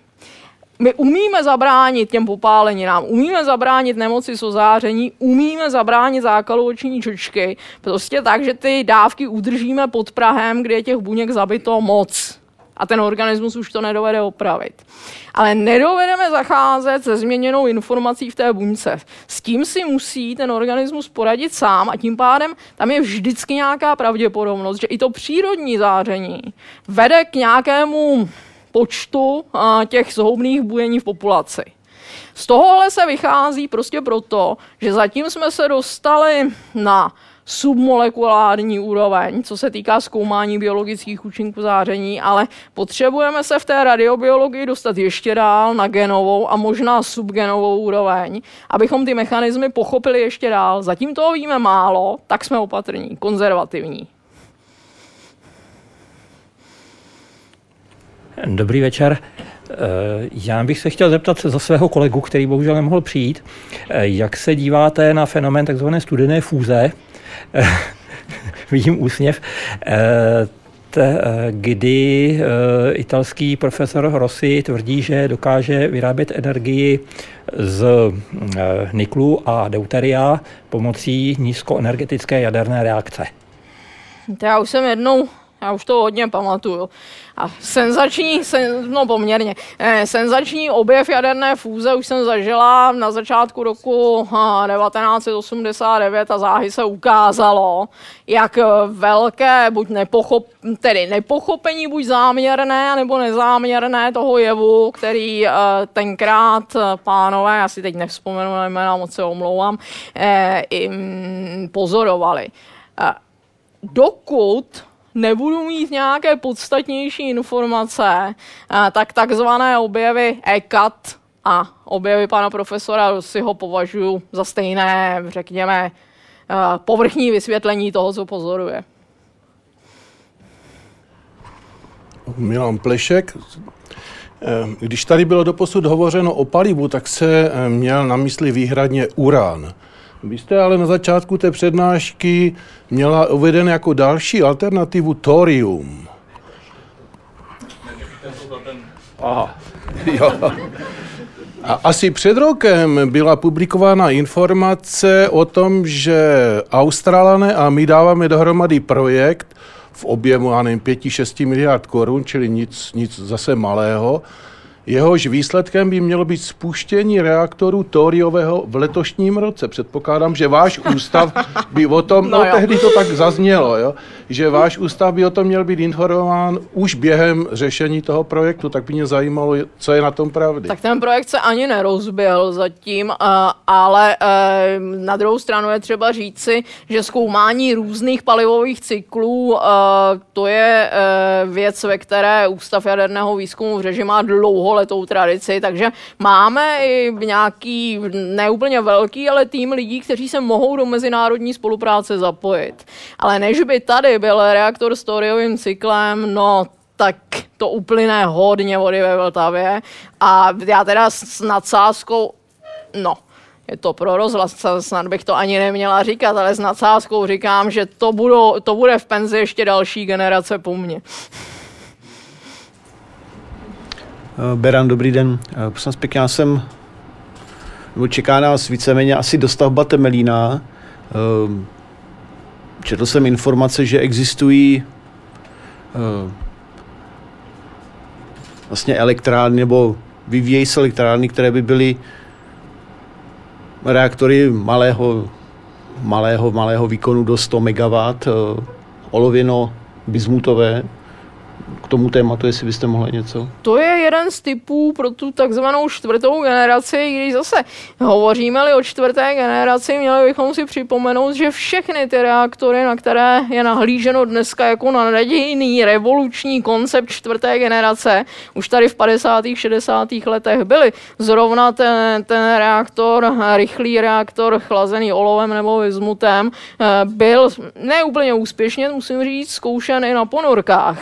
my umíme zabránit těm popáleninám, umíme zabránit nemoci z ozáření, umíme zabránit zákalu oční čočky, prostě tak, že ty dávky udržíme pod Prahem, kde je těch buněk zabito moc. a ten organismus už to nedovede opravit. Ale nedovedeme zacházet se změněnou informací v té buňce. S tím si musí ten organismus poradit sám a tím pádem tam je vždycky nějaká pravděpodobnost, že i to přírodní záření vede k nějakému počtu těch zhoubných bujení v populaci. Z tohohle se vychází prostě proto, že zatím jsme se dostali na submolekulární úroveň, co se týká zkoumání biologických účinků záření, ale potřebujeme se v té radiobiologii dostat ještě dál na genovou a možná subgenovou úroveň, abychom ty mechanismy pochopili ještě dál. Zatím toho víme málo, tak jsme opatrní, konzervativní. Dobrý večer. Eh, já bych se chtěl zeptat za svého kolegu, který bohužel nemohl přijít, eh, jak se díváte na fenomén tzv. studené fúze, eh, vidím úsměv, kdy italský profesor Rossi tvrdí, že dokáže vyrábět energii z niklu a deuteria pomocí nízkoenergetické jaderné reakce. Já už jsem jednou já už to hodně pamatuju. A senzační, sen, no poměrně, eh, senzační objev jaderné fúze už jsem zažila na začátku roku 1989 a záhy se ukázalo, jak velké, buď nepochop, tedy nepochopení, buď záměrné, nebo nezáměrné toho jevu, který eh, tenkrát eh, pánové, já si teď nevzpomenu na jména, moc se omlouvám, eh, pozorovali. Eh, dokud nebudu mít nějaké podstatnější informace, tak takzvané objevy ECAT a objevy pana profesora si ho považuji za stejné, řekněme, povrchní vysvětlení toho, co pozoruje. Milan Plešek. Když tady bylo doposud hovořeno o palivu, tak se měl na mysli výhradně urán. Vy jste ale na začátku té přednášky měla uveden jako další alternativu thorium. Aha. Jo. A asi před rokem byla publikována informace o tom, že Australané a my dáváme dohromady projekt v objemu, já nevím, 5-6 miliard korun, čili nic, nic zase malého, Jehož výsledkem by mělo být spuštění reaktoru tóriového v letošním roce. Předpokládám, že váš ústav by o tom, no, no tehdy to tak zaznělo, jo, že váš ústav by o tom měl být informován už během řešení toho projektu, tak by mě zajímalo, co je na tom pravdy. Tak ten projekt se ani nerozbil zatím, ale na druhou stranu je třeba říci, že zkoumání různých palivových cyklů, to je věc, ve které Ústav jaderného výzkumu v řeži má dlouholetou tradici, takže máme i nějaký neúplně velký, ale tým lidí, kteří se mohou do mezinárodní spolupráce zapojit. Ale než by tady byl reaktor s toriovým cyklem, no tak to uplyne hodně vody ve Vltavě. A já teda s nadsázkou, no, je to pro rozhlas, snad bych to ani neměla říkat, ale s nadsázkou říkám, že to, budou, to bude v penzi ještě další generace po mně. Eh, Beran, dobrý den. Eh, prosím pěkně, já jsem, nebo čeká nás víceméně asi dostavba Temelína. Eh, četl jsem informace, že existují uh, vlastně elektrárny nebo vyvíjejí se elektrárny, které by byly reaktory malého, malého, malého výkonu do 100 MW, uh, olověno bismutové, k tomu tématu, jestli byste mohli něco? To je jeden z typů pro tu takzvanou čtvrtou generaci, když zase hovoříme-li o čtvrté generaci, měli bychom si připomenout, že všechny ty reaktory, na které je nahlíženo dneska jako na nadějný revoluční koncept čtvrté generace, už tady v 50. 60. letech byly. Zrovna ten, ten reaktor, rychlý reaktor chlazený olovem nebo vizmutem, eh, byl neúplně úspěšně, musím říct, zkoušen i na ponorkách.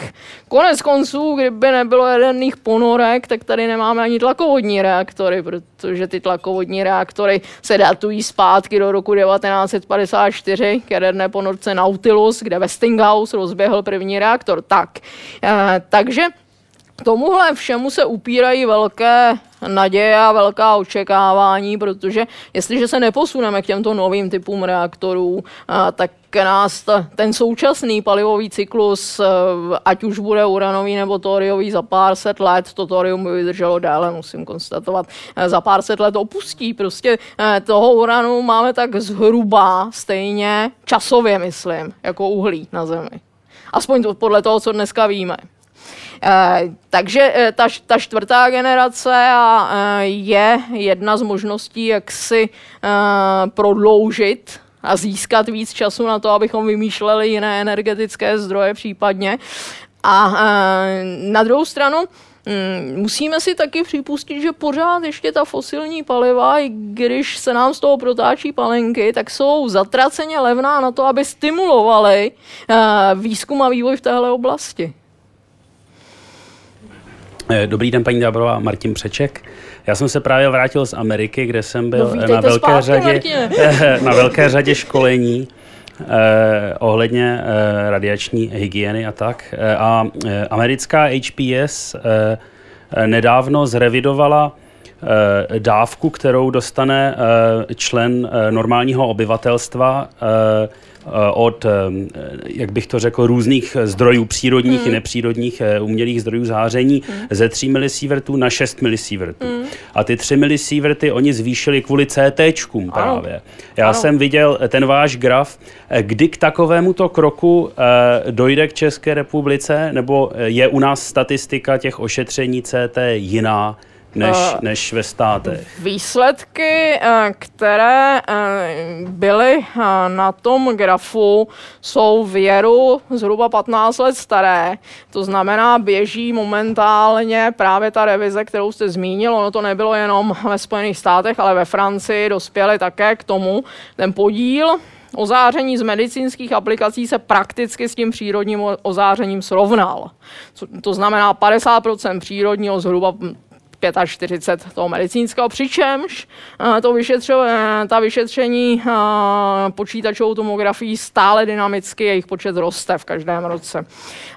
Konec konců, kdyby nebylo jaderných ponorek, tak tady nemáme ani tlakovodní reaktory, protože ty tlakovodní reaktory se datují zpátky do roku 1954 k jaderné ponorce Nautilus, kde Westinghouse rozběhl první reaktor. Tak, e, takže tomuhle všemu se upírají velké naděje a velká očekávání, protože jestliže se neposuneme k těmto novým typům reaktorů, tak nás ten současný palivový cyklus, ať už bude uranový nebo toriový za pár set let, to torium by vydrželo déle, musím konstatovat, za pár set let opustí. Prostě toho uranu máme tak zhruba stejně časově, myslím, jako uhlí na Zemi. Aspoň to, podle toho, co dneska víme. Takže ta, ta čtvrtá generace je jedna z možností, jak si prodloužit a získat víc času na to, abychom vymýšleli jiné energetické zdroje případně. A na druhou stranu, mm, Musíme si taky připustit, že pořád ještě ta fosilní paliva, i když se nám z toho protáčí palenky, tak jsou zatraceně levná na to, aby stimulovali výzkum a vývoj v téhle oblasti. Eh, dobrý den, paní Dábrová, Martin Přeček. Já jsem se právě vrátil z Ameriky, kde jsem byl no, na, velké zpátky, řadě, na velké řadě školení eh, ohledně eh, radiační hygieny a tak. Eh, a eh, americká HPS eh, nedávno zrevidovala eh, dávku, kterou dostane eh, člen eh, normálního obyvatelstva Eh, od, eh, jak bych to řekl, různých zdrojů přírodních mm. i nepřírodních eh, umělých zdrojů záření mm. ze 3 milisievertů na 6 milisievertů. Mm. A ty 3 milisieverty oni zvýšili kvůli CTčkům právě. Já ano. jsem viděl ten váš graf, kdy k takovému to kroku dojde k České republice, nebo je u nás statistika těch ošetření CT jiná? Než, uh, než ve státech. Výsledky, eh, které eh, byly na tom grafu, jsou v Jeru zhruba 15 let staré. To znamená, běží momentálně právě ta revize, kterou jste zmínil. Ono to nebylo jenom ve Spojených státech, ale ve Francii dospěli také k tomu. Ten podíl ozáření z medicínských aplikací se prakticky s tím přírodním ozářením srovnal. To znamená 50% přírodního, zhruba 45 toho medicínského, přičemž eh, to vyšetřo, ta vyšetření eh, počítačovou tomografií stále dynamicky, jejich počet roste v každém roce.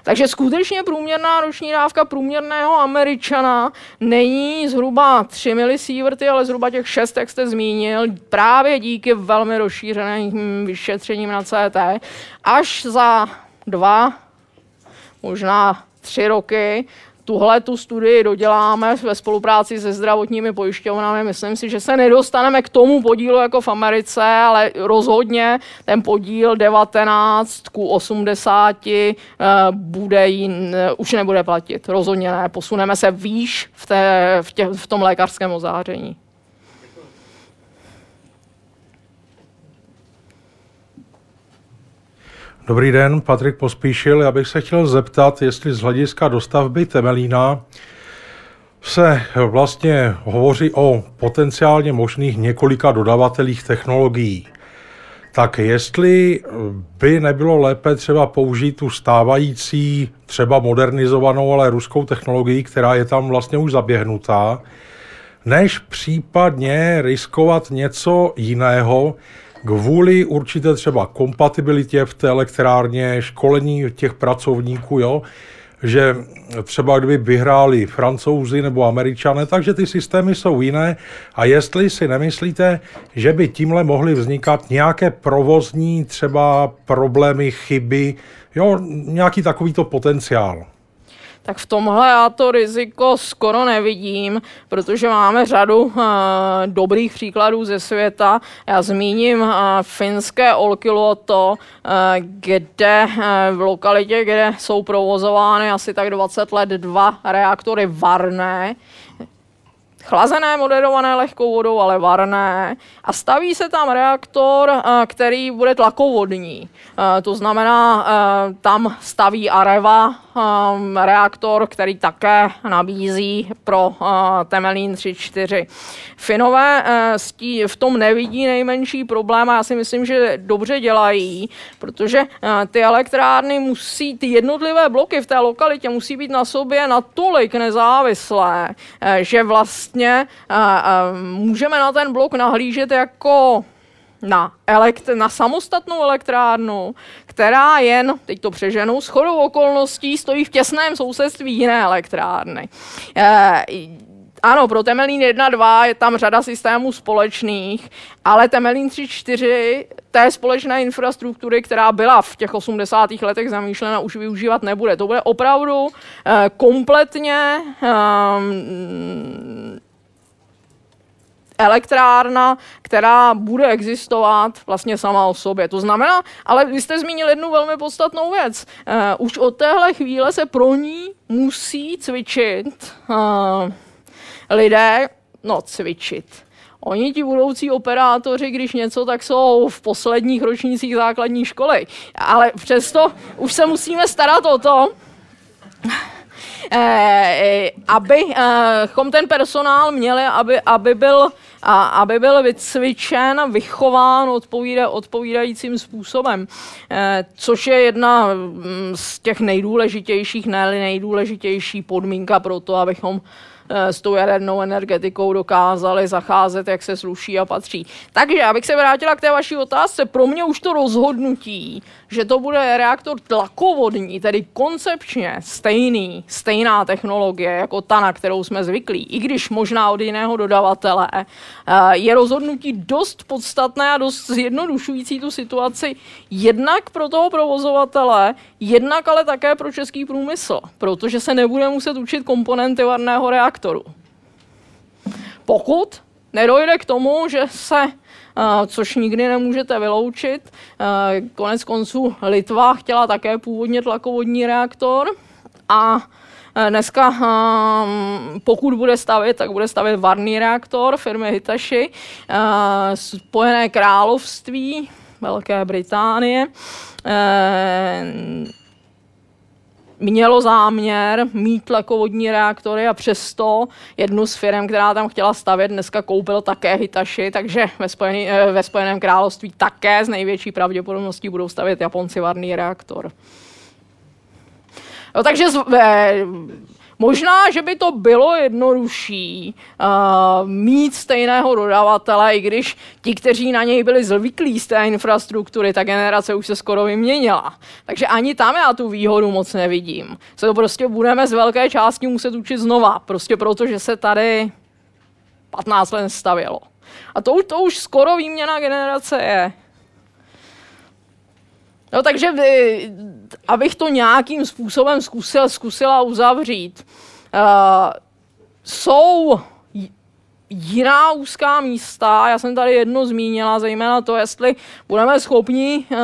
Takže skutečně průměrná roční dávka průměrného američana není zhruba 3 milisieverty, ale zhruba těch 6, jak jste zmínil, právě díky velmi rozšířeným vyšetřením na CT. Až za dva, možná tři roky tuhle tu studii doděláme ve spolupráci se zdravotními pojišťovnami. Myslím si, že se nedostaneme k tomu podílu jako v Americe, ale rozhodně ten podíl 19 ku 80 eh, bude jin, eh, už nebude platit. Rozhodně ne. Posuneme se výš v, té, v, tě, v tom lékařském ozáření. Dobrý den, Patrik Pospíšil. Já bych se chtěl zeptat, jestli z hlediska dostavby Temelína se vlastně hovoří o potenciálně možných několika dodavatelích technologií. Tak jestli by nebylo lépe třeba použít tu stávající, třeba modernizovanou, ale ruskou technologii, která je tam vlastně už zaběhnutá, než případně riskovat něco jiného, kvůli určité třeba kompatibilitě v té elektrárně, školení těch pracovníků, jo, že třeba kdyby vyhráli francouzi nebo američané, takže ty systémy jsou jiné. A jestli si nemyslíte, že by tímhle mohly vznikat nějaké provozní třeba problémy, chyby, jo, nějaký takovýto potenciál tak v tomhle já to riziko skoro nevidím, protože máme řadu uh, dobrých příkladů ze světa. Já zmíním uh, finské Olkiluoto, uh, kde uh, v lokalitě, kde jsou provozovány asi tak 20 let dva reaktory varné, chlazené, moderované lehkou vodou, ale varné. A staví se tam reaktor, který bude tlakovodní. To znamená, tam staví Areva, reaktor, který také nabízí pro Temelín 3.4. Finové v tom nevidí nejmenší problém a já si myslím, že dobře dělají, protože ty elektrárny musí, ty jednotlivé bloky v té lokalitě musí být na sobě natolik nezávislé, že vlastně uh, uh, můžeme na ten blok nahlížet jako na, elekt- na samostatnou elektrárnu, která jen, teď to přeženu, s chodou okolností stojí v těsném sousedství jiné elektrárny. E, ano, pro Temelín 1, 2 je tam řada systémů společných, ale Temelín 3, 4 té společné infrastruktury, která byla v těch 80. letech zamýšlena, už využívat nebude. To bude opravdu uh, kompletně um, elektrárna, která bude existovat vlastně sama o sobě. To znamená, ale vy jste zmínil jednu velmi podstatnou věc. Uh, už od téhle chvíle se pro ní musí cvičit uh, lidé, no cvičit. Oni ti budoucí operátoři, když něco, tak jsou v posledních ročnících základní školy. Ale přesto už se musíme starat o to, abychom ten personál měli, aby, aby byl a aby byl vycvičen, vychován odpovída, odpovídajícím způsobem. Eh, což je jedna mm, z těch nejdůležitějších, ne nejdůležitější podmínka pro to, abychom Eh, s tou jadernou energetikou dokázali zacházet, jak se sluší a patří. Takže, abych se vrátila k té vaší otázce, pro mě už to rozhodnutí, že to bude reaktor tlakovodní, tedy koncepčně stejný, stejná technologie jako ta, na kterou jsme zvyklí, i když možná od jiného dodavatele, eh, je rozhodnutí dost podstatné a dost zjednodušující tu situaci jednak pro toho provozovatele, jednak ale také pro český průmysl, protože se nebude muset učit komponenty varného reaktoru. Pokud nedojde k tomu, že se což nikdy nemůžete vyloučit. Konec konců Litva chtěla také původně tlakovodní reaktor a Dneska, pokud bude stavět, tak bude stavět varný reaktor firmy Hitachi, Spojené království, Velké Británie, mělo záměr mít tlakovodní reaktory a přesto jednu z firm, která tam chtěla stavět, dneska koupil také Hitachi, takže ve, Spojený, eh, ve Spojeném království také z největší pravděpodobností budou stavět Japonci varný reaktor. No, takže eh, Možná, že by to bylo jednodušší uh, mít stejného dodavatele, i když ti, kteří na něj byli zvyklí z té infrastruktury, ta generace už se skoro vyměnila. Takže ani tam já tu výhodu moc nevidím. Se to prostě budeme z velké části muset učit znova, prostě proto, že se tady 15 let stavělo. A to, to už skoro výměna generace je. No takže vy, abych to nějakým způsobem zkusil, zkusila uzavřít. Uh, jsou jiná úzká místa, já jsem tady jedno zmínila, zejména to, jestli budeme schopni uh,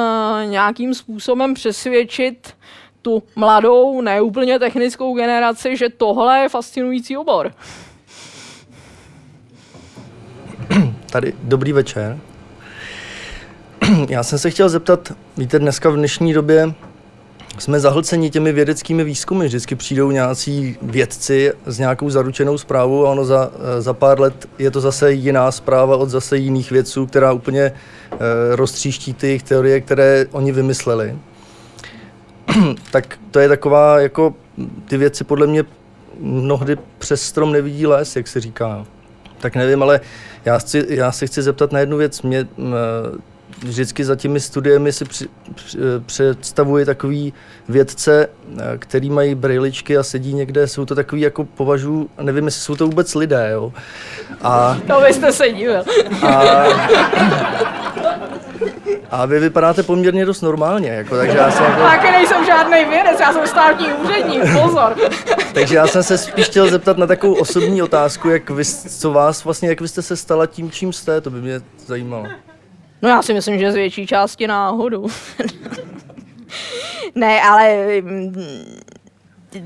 nějakým způsobem přesvědčit tu mladou, neúplně technickou generaci, že tohle je fascinující obor. Tady dobrý večer. Já jsem se chtěl zeptat, víte, dneska v dnešní době jsme zahlceni těmi vědeckými výzkumy. Vždycky přijdou nějací vědci s nějakou zaručenou zprávou a ono za, za pár let je to zase jiná zpráva od zase jiných vědců, která úplně e, roztříští ty teorie, které oni vymysleli. tak to je taková, jako ty věci podle mě mnohdy přes strom nevidí les, jak se říká. Tak nevím, ale já, chci, já se chci zeptat na jednu věc. Mě, vždycky za těmi studiemi si při, při, představuji takový vědce, eh, který mají brýličky a sedí někde, jsou to takový jako považuji, nevím, jestli jsou to vůbec lidé, jo. A, to byste se díval. A, a vy vypadáte poměrně dost normálně, jako, takže já jsem jako... Taky nejsem žádný vědec, já jsem státní úředník, pozor. takže já jsem se spíš chtěl zeptat na takovou osobní otázku, jak vy, co vás vlastně, jak vy jste se stala tím, čím jste, to by mě zajímalo. No já si myslím, že z větší části náhodu. ne, ale mm,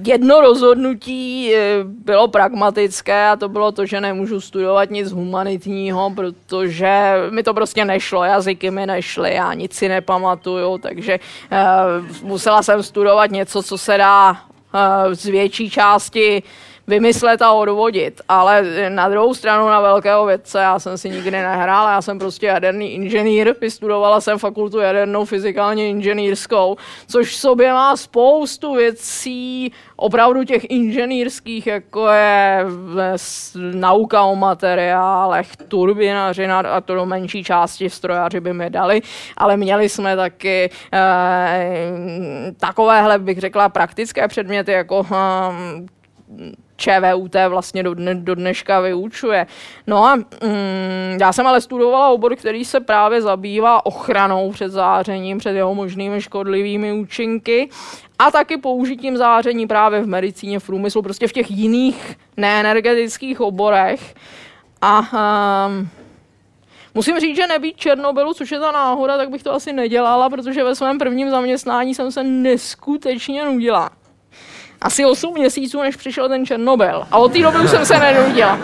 jedno rozhodnutí eh, bylo pragmatické a to bylo to, že nemůžu studovat nic humanitního, protože mi to prostě nešlo, jazyky mi nešly, já nic si nepamatuju, takže uh, musela jsem studovat něco, co se dá uh, z větší části vymyslet a odvodit. Ale na druhou stranu na velkého vědce já jsem si nikdy nehrál, já jsem prostě jaderný inženýr, vystudovala jsem fakultu jadernou fyzikálně inženýrskou, což v sobě má spoustu věcí, opravdu těch inženýrských, jako je nauka o materiálech, turbinařina a to do menší části strojaři by mi dali, ale měli jsme taky eh, takovéhle, bych řekla, praktické předměty, jako eh, ČVUT vlastně do, dne, do dneška vyučuje. No a mm, já jsem ale studovala obor, který se právě zabývá ochranou před zářením, před jeho možnými škodlivými účinky a taky použitím záření právě v medicíně, v průmyslu, prostě v těch jiných neenergetických oborech. A um, Musím říct, že nebýt Černobylu, což je ta náhoda, tak bych to asi nedělala, protože ve svém prvním zaměstnání jsem se neskutečně nudila. Asi 8 měsíců, než přišel ten Černobyl. A od té doby už jsem se nenudila.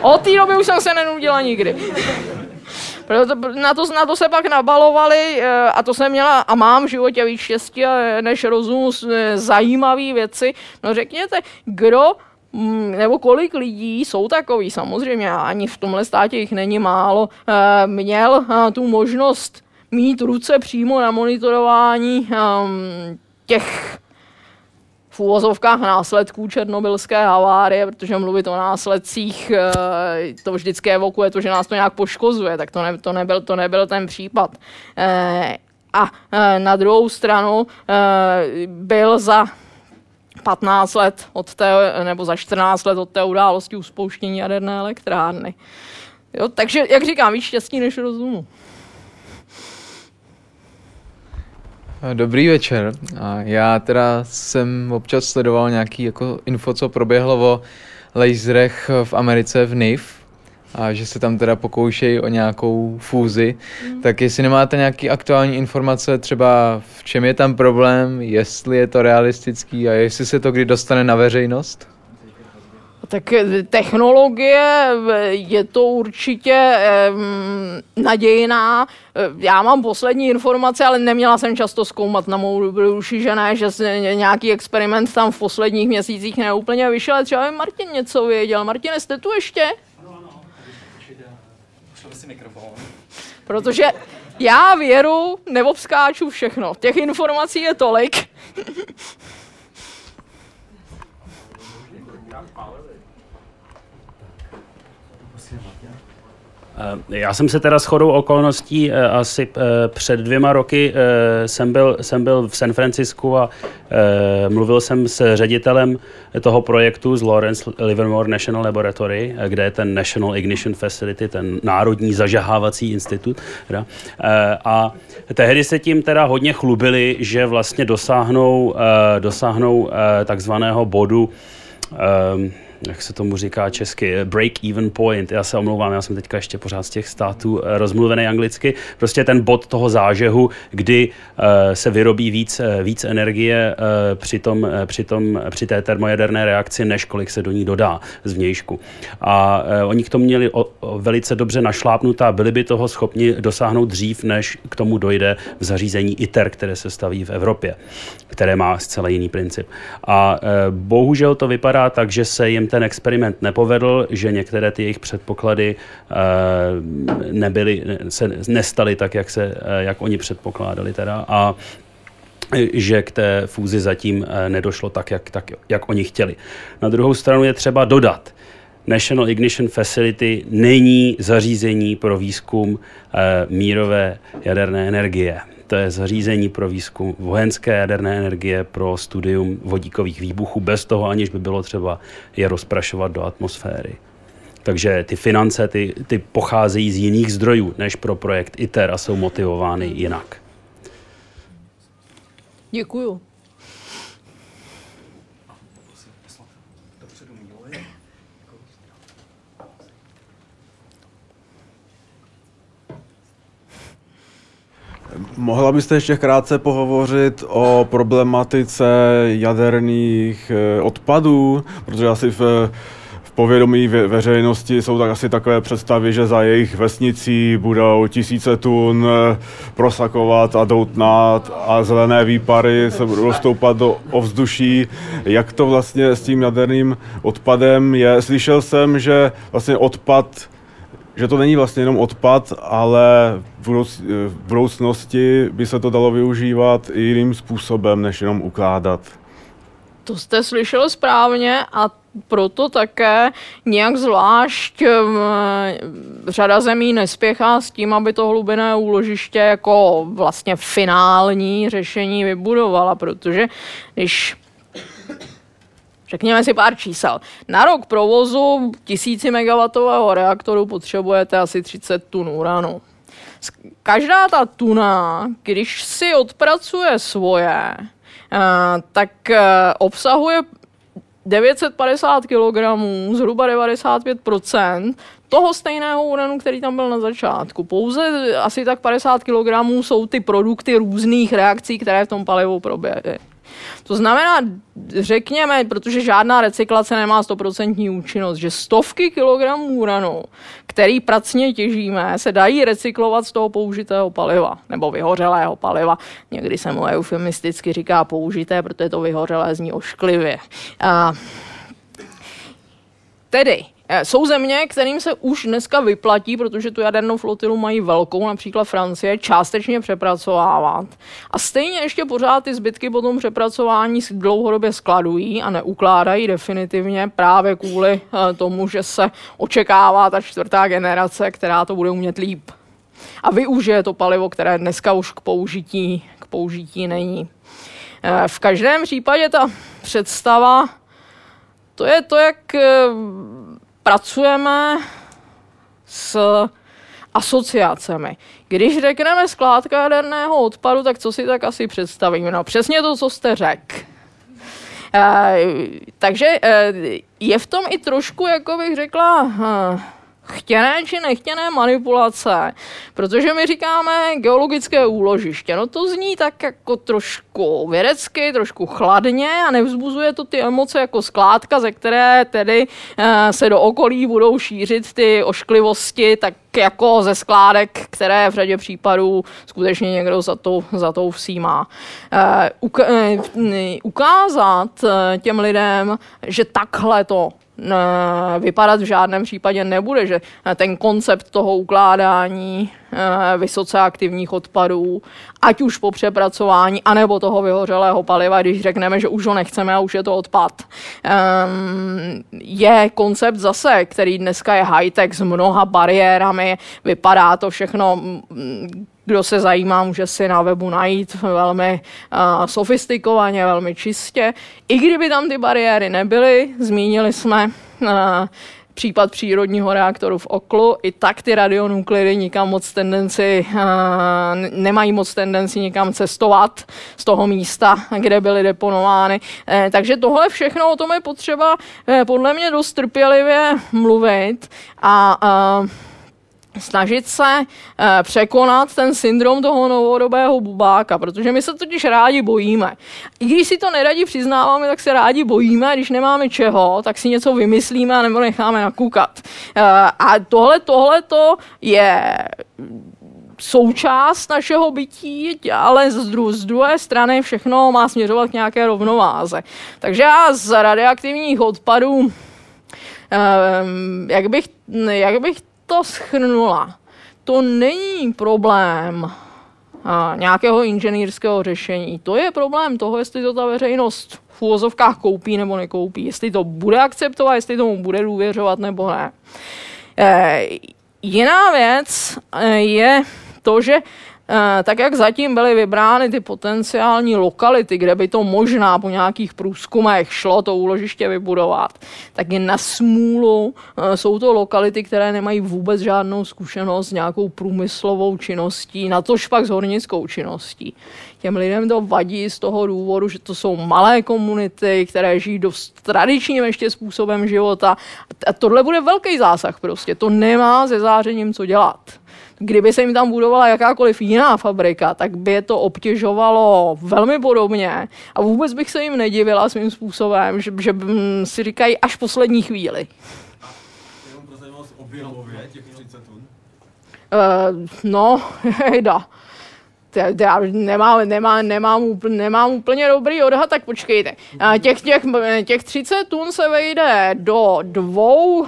od té doby už jsem se nenudila nikdy. Proto na to, na to se pak nabalovali eh, a to jsem měla a mám v životě víc štěstí než rozum eh, zajímavé věci. No řekněte, kdo mm, nebo kolik lidí jsou takový, samozřejmě ani v tomhle státě jich není málo, eh, měl tu možnost mít ruce přímo na monitorování ehm, těch v úvozovkách následků černobylské havárie, protože mluvit o následcích eh, to vždycky evokuje to, že nás to nějak poškozuje, tak to, ne, to, nebyl, to nebyl ten případ. Eh, a eh, na druhou stranu byl za 15 let od té, nebo za 14 let od té události uspouštění jaderné elektrárny. Jo, takže, jak říkám, víc štěstí než rozumu. Dobrý večer. Já teda jsem občas sledoval nějaký jako info, co proběhlo o laserech v Americe v NIF, a že se tam teda pokoušejí o nějakou fúzi. Mm. Tak jestli nemáte nějaké aktuální informace, třeba v čem je tam problém, jestli je to realistický a jestli se to kdy dostane na veřejnost? Tak eh, technologie eh, je to určitě um, nadějná. Eh, já mám poslední informace, ale neměla jsem často zkoumat na mou duši, že ne, že nějaký experiment tam v posledních měsících neúplně vyšel. Třeba by Martin něco věděl. Martin, jste tu ještě? Protože já věru neobskáču všechno. Těch informací je tolik. já jsem se teda shodou okolností eh, asi eh, před dvěma roky jsem byl, jsem byl v San Francisku a mluvil jsem s ředitelem toho projektu z Lawrence Livermore National Laboratory, kde je ten National Ignition Facility, ten národní zažahávací institut. A tehdy se tím teda hodně chlubili, že vlastně dosáhnou, dosáhnou takzvaného bodu jak se tomu říká česky, break-even point. Já se omlouvám, já jsem teďka ještě pořád z těch států eh, rozmluvený anglicky. Prostě ten bod toho zážehu, kdy uh, se vyrobí víc, eh, víc energie při, tom, při, tom, při té termojaderné reakci, než kolik se do ní dodá z vnějšku. A oni k tomu měli o, o, velice dobře našlápnutá, byli by toho schopni dosáhnout dřív, než k tomu dojde v zařízení ITER, které se staví v Evropě, které má zcela jiný princip. A bohužel to vypadá tak, že se jim ten experiment nepovedl, že některé ty jejich předpoklady eh, nebyly, se nestaly tak, jak, se, eh, jak oni předpokládali teda. A že k té fúzi zatím eh, nedošlo tak jak, tak, jak oni chtěli. Na druhou stranu je třeba dodat, National Ignition Facility není zařízení pro výzkum mírové jaderné energie. To je zařízení pro výzkum vojenské jaderné energie pro studium vodíkových výbuchů, bez toho aniž by bylo třeba je rozprašovat do atmosféry. Takže ty finance ty, ty pocházejí z jiných zdrojů než pro projekt ITER a jsou motivovány jinak. Děkuju. Mohla byste ještě krátce pohovořit o problematice jaderných eh, odpadů, protože asi v, povědomí ve, veřejnosti jsou tak asi takové představy, že za jejich vesnicí budou tisíce tun eh, prosakovat a doutnat a zelené výpary se budou stoupat do ovzduší. Jak to vlastně s tím jaderným odpadem je? Slyšel jsem, že vlastně odpad že to není vlastně jenom odpad, ale v budoucnosti by se to dalo využívat i jiným způsobem, než jenom ukládat. To jste slyšel správně a proto také nějak zvlášť řada zemí nespěchá s tím, aby to hlubinné úložiště jako vlastně finální řešení vybudovala, protože když Řekněme si pár čísel. Na rok provozu 1000 MW reaktoru potřebujete asi 30 tun uranu. Každá ta tuna, když si odpracuje svoje, eh, tak eh, obsahuje 950 kg, zhruba 95% toho stejného uranu, který tam byl na začátku. Pouze asi tak 50 kg jsou ty produkty různých reakcí, které v tom palivu proběhly. To znamená, řekněme, protože žádná recyklace nemá 100% účinnost, že stovky kilogramů uranu, který pracně těžíme, se dají recyklovat z toho použitého paliva, nebo vyhořelého paliva. Někdy se mu eufemisticky říká použité, protože to vyhořelé zní ošklivě. A Tedy, jsou země, kterým se už dneska vyplatí, protože tu jadernou flotilu mají velkou, například Francie, částečně přepracovávat. A stejně ještě pořád ty zbytky po tom přepracování dlouhodobě skladují a neukládají definitivně právě kvůli eh, tomu, že se očekává ta čtvrtá generace, která to bude umět líp. A využije to palivo, které dneska už k použití, k použití není. Eh, v každém případě ta představa to je to, jak eh, pracujeme s asociacemi. Když řekneme skládka jaderného odpadu, tak co si tak asi představíme? No přesně to, co jste řekl. E, takže e, je v tom i trošku, jako bych řekla, e, chtěné či nechtěné manipulace, protože my říkáme geologické úložiště. No to zní tak jako trošku vědecky, trošku chladně a nevzbuzuje to ty emoce jako skládka, ze které tedy eh, se do okolí budou šířit ty ošklivosti, tak jako ze skládek, které v řadě případů skutečně někdo za tou, za tou vsí má. Eh, eh, ukázat těm lidem, že takhle to vypadat v žádném případě nebude, že ten koncept toho ukládání eh, vysoce aktivních odpadů, ať už po přepracování, anebo toho vyhořelého paliva, když řekneme, že už ho nechceme a už je to odpad, ehm, je koncept zase, který dneska je high-tech s mnoha bariérami, vypadá to všechno kdo se zajímá, může si na webu najít velmi uh, sofistikovaně, velmi čistě. I kdyby tam ty bariéry nebyly, zmínili jsme uh, případ přírodního reaktoru v Oklu, i tak ty radionuklidy nikam moc tendenci, nemají moc tendenci nikam cestovat z toho místa, kde byly deponovány. Uh, takže tohle všechno o tom je potřeba uh, podle mě dost trpělivě mluvit a snažit se uh, překonat ten syndrom toho novodobého bubáka, protože my se totiž rádi bojíme. I když si to neradi přiznáváme, tak se rádi bojíme, když nemáme čeho, tak si něco vymyslíme a nebo necháme nakukat. Uh, a tohle, tohle to je součást našeho bytí, ale z, dru- z druhé strany všechno má směřovat k nějaké rovnováze. Takže já z radioaktivních odpadů, um, jak, bych, jak bych to schrnula. To není problém a, nějakého inženýrského řešení. To je problém toho, jestli to ta veřejnost v úvozovkách koupí nebo nekoupí. Jestli to bude akceptovat, jestli tomu bude důvěřovat nebo ne. E, jiná věc e, je to, že tak jak zatím byly vybrány ty potenciální lokality, kde by to možná po nějakých průzkumech šlo to úložiště vybudovat, tak je na smůlu eh, jsou to lokality, které nemají vůbec žádnou zkušenost s nějakou průmyslovou činností, na tož pak s hornickou činností. Těm lidem to vadí z toho důvodu, že to jsou malé komunity, které žijí dost tradičním ještě způsobem života. A tohle bude velký zásah prostě. To nemá se zářením co dělat. Kdyby se jim tam budovala jakákoliv jiná fabrika, tak by je to obtěžovalo velmi podobně. A vůbec bych se jim nedivila svým způsobem, že, že si říkají až poslední chvíli. Uh, no, hejda já nemám, nemám, nemám, úplně, nemám úplně dobrý odhad, tak počkejte. Těch, těch, těch 30 tun se vejde do dvou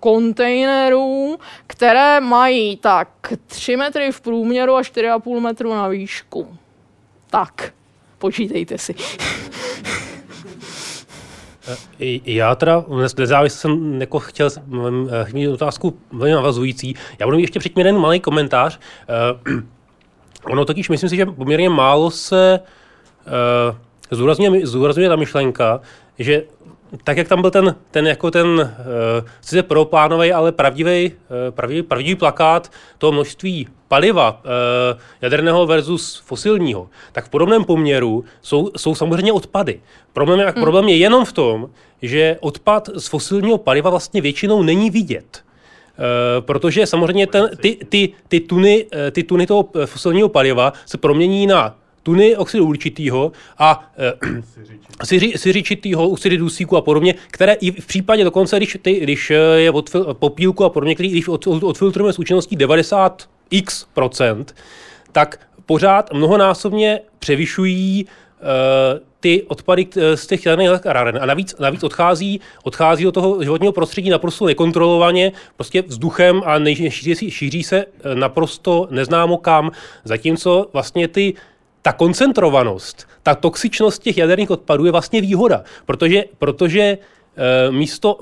kontejnerů, které mají tak 3 metry v průměru a 4,5 metru na výšku. Tak, počítejte si. Já teda nezávisle jsem jako chtěl mít otázku velmi navazující. Já budu mít ještě předtím jeden malý komentář. Ono totiž, myslím si, že poměrně málo se uh, zúrazňuje, zúrazňuje ta myšlenka, že tak, jak tam byl ten, ten jako ten uh, sice proplánový, ale pravdivý, uh, pravdivý, pravdivý plakát toho množství paliva uh, jaderného versus fosilního, tak v podobném poměru jsou, jsou samozřejmě odpady. Problém je, hmm. problém je jenom v tom, že odpad z fosilního paliva vlastně většinou není vidět. Uh, protože samozřejmě ten, ty, ty, ty, tuny, ty tuny toho fosilního paliva se promění na tuny oxidu určitého a e, siřičitýho, oxidy dusíku a podobně, které i v případě dokonce, když, ty, když je od popílku a podobně, který, když od, od, odfiltrujeme s účinností 90 x procent, tak pořád mnohonásobně převyšují uh, ty odpady z těch jaderných elektráren. A navíc, navíc odchází, odchází do toho životního prostředí naprosto nekontrolovaně, prostě vzduchem a šíří, šíří se naprosto neznámo kam. Zatímco vlastně ty ta koncentrovanost, ta toxičnost těch jaderných odpadů je vlastně výhoda, protože, protože e, místo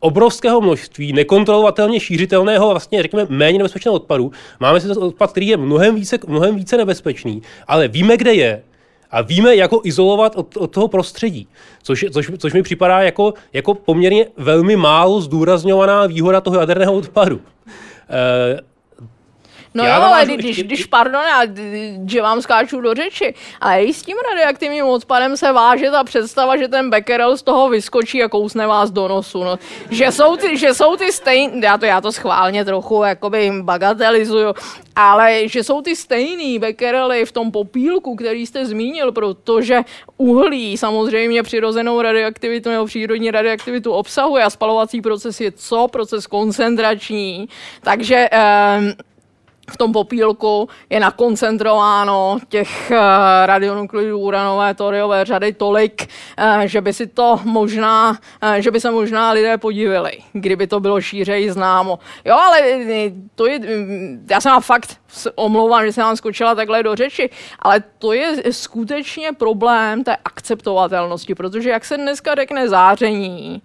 obrovského množství nekontrolovatelně šířitelného, vlastně řekněme méně nebezpečného odpadu, máme si odpad, který je mnohem více, mnohem více nebezpečný, ale víme, kde je, a víme, jak ho izolovat od, od toho prostředí, což, což, což mi připadá jako, jako poměrně velmi málo zdůrazňovaná výhoda toho jaderného odpadu. E, No já jo, ale když, ještě... když, pardon, já, že vám skáču do řeči, ale i s tím radioaktivním odpadem se váže ta představa, že ten becquerel z toho vyskočí a kousne vás do nosu. No. Že, jsou ty, že jsou ty stejný, já to, já to schválně trochu jakoby bagatelizuju, ale že jsou ty stejný becquerely v tom popílku, který jste zmínil, protože uhlí samozřejmě přirozenou radioaktivitu nebo přírodní radioaktivitu obsahuje a spalovací proces je co? Proces koncentrační. Takže eh, v tom popílku je nakoncentrováno těch uh, radionuklidů uranové toriové řady tolik, uh, že by si to možná, uh, že by se možná lidé podivili, kdyby to bylo šířeji známo. Jo, ale to je, mm, já jsem vám fakt omlouvám, že jsem vám skočila takhle do řeči, ale to je skutečně problém té akceptovatelnosti, protože jak se dneska řekne záření,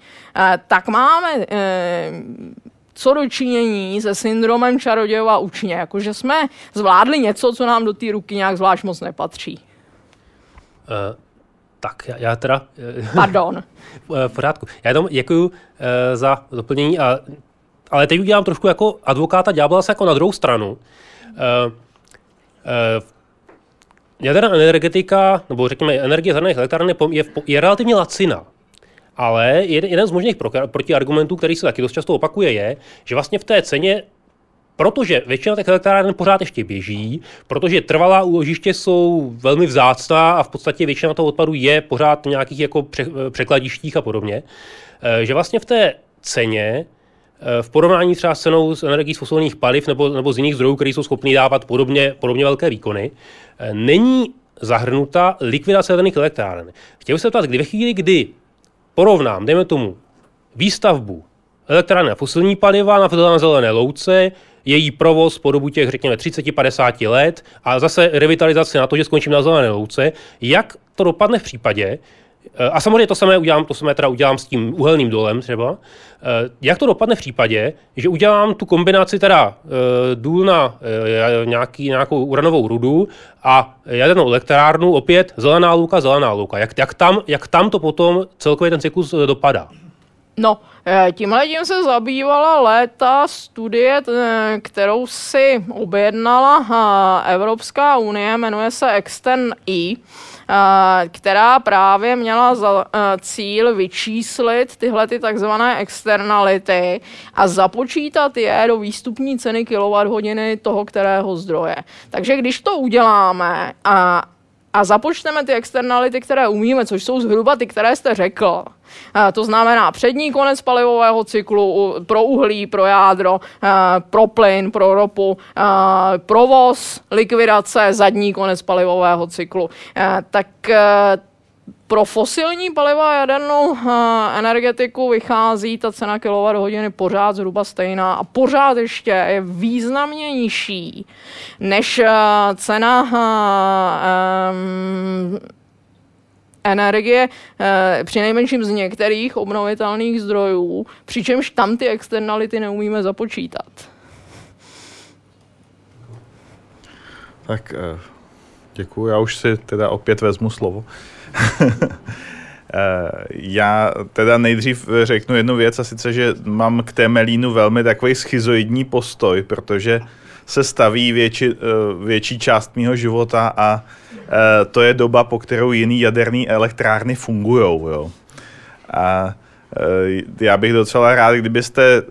tak máme co dočinění se syndromem čarodějova učně, jakože jsme zvládli něco, co nám do té ruky nějak zvlášť moc nepatří. Uh, tak, já, já teda... Pardon. v pořádku. Já jenom děkuji uh, za doplnění, a, ale teď udělám trošku jako advokáta ďábla se jako na druhou stranu. Uh, uh, jaderná energetika, nebo řekněme energie z elektráren je, je, je relativně lacina. Ale jeden z možných protiargumentů, který se taky dost často opakuje, je, že vlastně v té ceně Protože většina těch elektráren pořád ještě běží, protože trvalá úložiště jsou velmi vzácná a v podstatě většina toho odpadu je pořád v nějakých jako překladištích a podobně, eh, že vlastně v té ceně eh, v porovnání třeba s cenou z energií z fosilních paliv nebo, nebo z jiných zdrojů, které jsou schopné dávat podobně, podobně velké výkony, eh, není zahrnuta likvidace jaderných elektráren. Chtěl bych se ptát, kdy ve chvíli, kdy porovnám, dejme tomu, výstavbu elektrárny na fosilní paliva na zelené louce, její provoz po dobu těch, řekněme, 30-50 let a zase revitalizace na to, že skončím na zelené louce, jak to dopadne v případě, a samozřejmě to samé udělám, to samé teda udělám s tím uhelným dolem třeba. Eh, jak to dopadne v případě, že udělám tu kombinaci teda eh, důl na nějaký, nějakou uranovou rudu a jadernou elektrárnu, opět zelená louka, zelená louka. Jak, jak, tam, jak tam to potom celkově ten cyklus dopadá? No, tímhle tím se zabývala léta studie, kterou si objednala Evropská unie, jmenuje se Extern E která právě měla za cíl vyčíslit tyhle ty takzvané externality a započítat je do výstupní ceny kWh toho kterého zdroje. Takže když to uděláme a a započteme ty externality, které umíme, což jsou zhruba ty, které jste řekl. To znamená přední konec palivového cyklu pro uhlí, pro jádro, pro plyn, pro ropu, provoz, likvidace, zadní konec palivového cyklu. Tak pro fosilní paliva a jadernou energetiku vychází ta cena kWh pořád zhruba stejná a pořád ještě je významně nižší než cena energie při nejmenším z některých obnovitelných zdrojů, přičemž tam ty externality neumíme započítat. Tak děkuji, já už si teda opět vezmu slovo. Eh, Já teda nejdřív řeknu jednu věc, a sice, že mám k Temelínu velmi takový schizoidní postoj, protože se staví větši, eh, větší část mého života a eh, to je doba, po kterou jiný jaderné elektrárny fungují. A já bych docela rád, kdybyste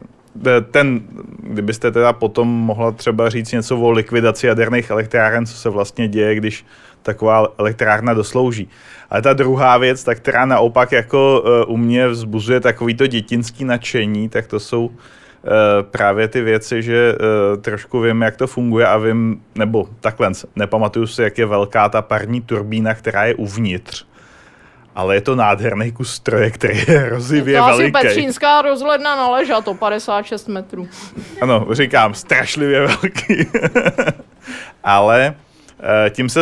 ten, kdybyste teda potom mohla třeba říct něco o likvidaci jaderných elektráren, co se vlastně děje, když taková elektrárna doslouží. Ale ta druhá věc, ta, která naopak jako uh, u mě vzbuzuje takovýto dětinský nadšení, tak to jsou uh, právě ty věci, že uh, trošku vím, jak to funguje a vím, nebo takhle, nepamatuju si, jak je velká ta parní turbína, která je uvnitř. Ale je to nádherný kus stroje, který je hrozivě to veliký. asi Petřínská rozhledna na leža, to 56 metrů. Ano, říkám, strašlivě velký. Ale tím se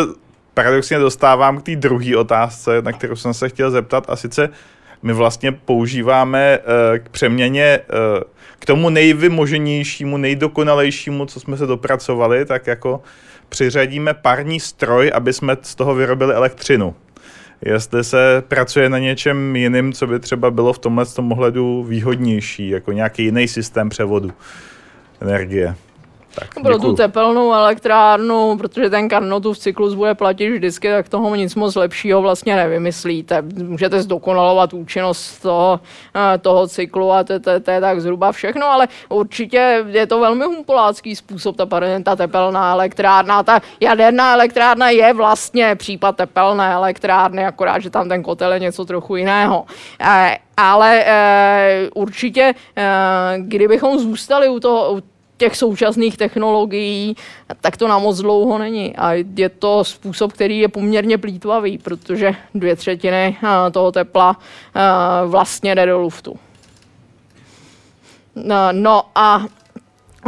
paradoxně dostávám k té druhé otázce, na kterou jsem se chtěl zeptat, a sice my vlastně používáme uh, k přeměně uh, k tomu nejvymoženějšímu, nejdokonalejšímu, co jsme se dopracovali, tak jako přiřadíme parní stroj, aby jsme z toho vyrobili elektřinu. Jestli se pracuje na něčem jiným, co by třeba bylo v tomhle tom ohledu výhodnější, jako nějaký jiný systém převodu energie. Tak, Pro tu tepelnou elektrárnu, protože ten Carnotův cyklus bude platit vždycky, tak toho nic moc lepšího vlastně nevymyslíte. Můžete zdokonalovat účinnost toho, eh, toho cyklu a to, to, to je tak zhruba všechno, ale určitě je to velmi humpolácký způsob, ta, ta tepelná elektrárna. Ta jaderná elektrárna je vlastně případ tepelné elektrárny, akorát, že tam ten kotel je něco trochu jiného. Eh, ale e, určitě, e, kdybychom zůstali u toho, u těch současných technologií, tak to na moc dlouho není. A je to způsob, který je poměrně plítvavý, protože dvě třetiny eh, toho tepla eh, vlastně jde do luftu. No a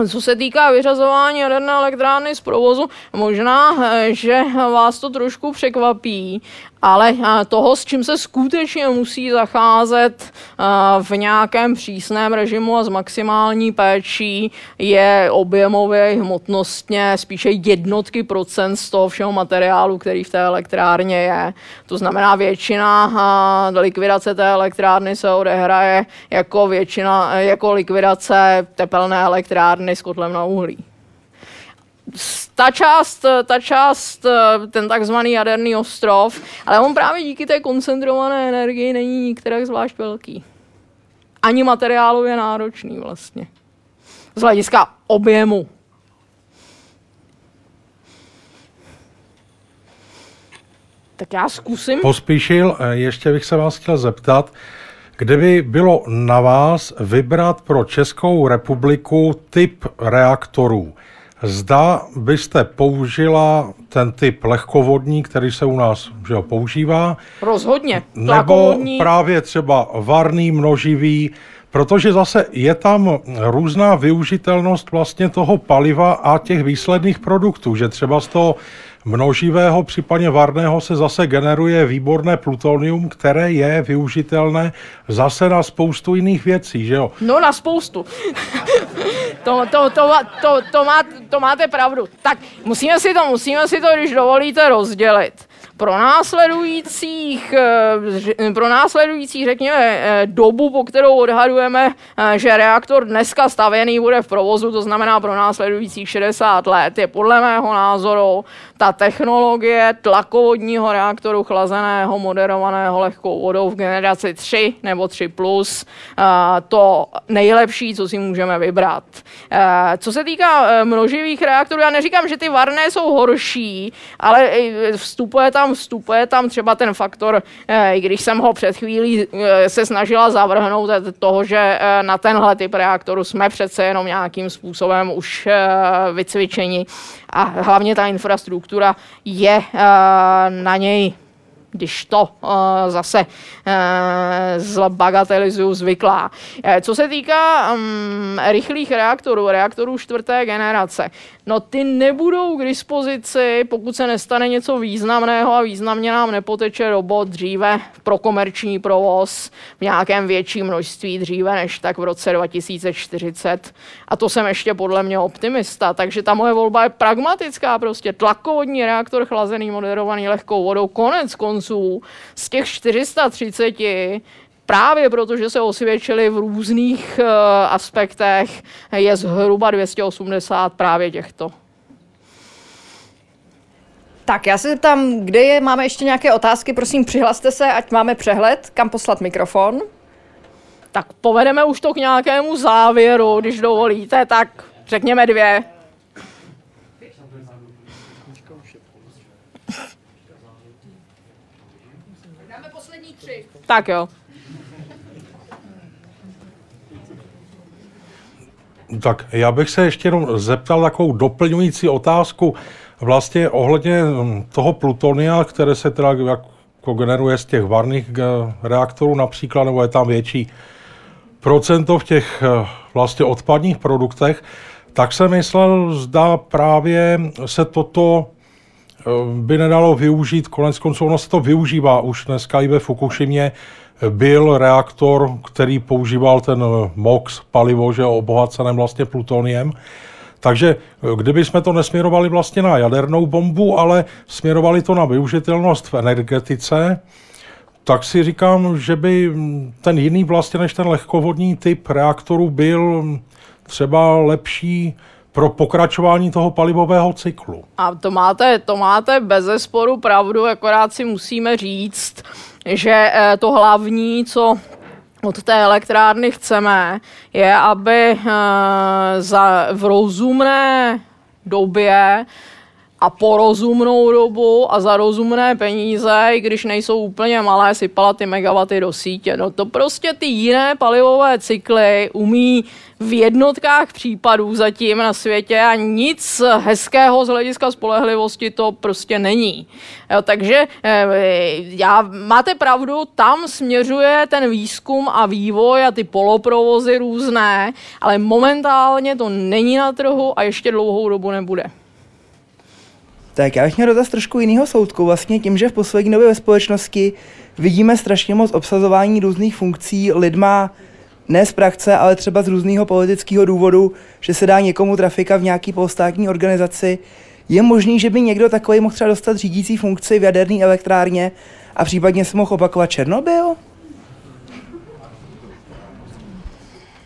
co se týká vyřazování jaderné elektrárny z provozu, možná, eh, že vás to trošku překvapí, ale toho, s čím se skutečně musí zacházet v nějakém přísném režimu a s maximální péčí, je objemově, hmotnostně spíše jednotky procent z toho všeho materiálu, který v té elektrárně je. To znamená, většina likvidace té elektrárny se odehraje jako, většina, jako likvidace tepelné elektrárny s kotlem na uhlí. Ta část, ta část, ten takzvaný jaderný ostrov, ale on právě díky té koncentrované energii není nikterak zvlášť velký. Ani materiálově náročný vlastně. Z hlediska objemu. Tak já zkusím. Pospíšil, eh, ještě bych se vás chtěl zeptat, Kdyby bylo na vás vybrat pro Českou republiku typ reaktorů, zda byste použila ten typ lehkovodní, který se u nás že ho, používá? Rozhodně. Nebo právě třeba varný, množivý, protože zase je tam různá využitelnost vlastně toho paliva a těch výsledných produktů, že třeba z toho množivého, případně varného se zase generuje výborné plutonium, které je využitelné zase na spoustu jiných věcí, že jo? No na spoustu. To, to, to, to, to, má, to máte pravdu. Tak musíme si to, musíme si to, když dovolíte, rozdělit pro následujících, eh, pro následujících, řekněme, eh, dobu, po kterou odhadujeme, eh, že reaktor dneska stavěný bude v provozu, to znamená pro následujících 60 let, je podle mého názoru ta technologie tlakovodního reaktoru chlazeného, moderovaného lehkou vodou v generaci 3 nebo 3+, plus, to nejlepší, co si můžeme vybrat. Co se týká množivých reaktorů, já neříkám, že ty varné jsou horší, ale vstupuje tam vstupuje tam třeba ten faktor, eh, i když jsem ho před chvílí eh, se snažila zavrhnout, toho, že na tenhle typ reaktoru jsme přece jenom nějakým způsobem už vycvičeni a hlavně ta infrastruktura je na něj když to uh, zase uh, zbagatelizuju zvyklá. Co se týká um, rychlých reaktorů, reaktorů čtvrté generace, no ty nebudou k dispozici, pokud se nestane něco významného a významně nám nepoteče robot dříve pro komerční provoz v nějakém větším množství dříve než tak v roce 2040. A to jsem ještě podle mě optimista, takže ta moje volba je pragmatická, prostě tlakovodní reaktor chlazený, moderovaný lehkou vodou, konec konců z těch 430 právě protože se osvědčili v různých uh, aspektech, je zhruba 280 právě těchto. Tak já se zeptám, kde je, máme ještě nějaké otázky, prosím přihlaste se, ať máme přehled, kam poslat mikrofon. Tak povedeme už to k nějakému závěru, když dovolíte, tak řekněme dvě. Dáme poslední tři. Tak jo. Tak já bych se ještě jenom zeptal takovou doplňující otázku vlastně ohledně hm, toho plutonia, které se teda jako generuje z těch varných eh, reaktorů například, nebo je tam větší procento v těch eh, vlastně odpadních produktech, tak jsem myslel, zda právě se toto eh, by nedalo využít, konec konců ono se to využívá už dneska i ve Fukushimě, byl reaktor, který používal ten MOX palivo, že obohaceném vlastně plutoniem. Takže kdyby jsme to nesměrovali vlastně na jadernou bombu, ale směrovali to na využitelnost v energetice, tak si říkám, že by ten jiný vlastně než ten lehkovodní typ reaktoru byl třeba lepší pro pokračování toho palivového cyklu. A to máte, to máte bez zesporu pravdu, akorát si musíme říct, že eh, to hlavní, co od té elektrárny chceme, je, aby eh, za, v rozumné době a po rozumnou dobu a za rozumné peníze, i když nejsou úplně malé, sypala ty megawaty do sítě. No to prostě ty jiné palivové cykly umí v jednotkách případů zatím na světě a nic hezkého z hlediska spolehlivosti to prostě není. Jo, takže eh, já, máte pravdu, tam směřuje ten výzkum a vývoj a ty poloprovozy různé, ale momentálně to není na trhu a ještě dlouhou dobu nebude. Tak já bych měl dotaz trošku jiného soudku. Vlastně tím, že v poslední době ve společnosti vidíme strašně moc obsazování různých funkcí lidma, ne z praxe, ale třeba z různého politického důvodu, že se dá někomu trafika v nějaký polostátní organizaci. Je možný, že by někdo takový mohl třeba dostat řídící funkci v jaderné elektrárně a případně se mohl opakovat Černobyl?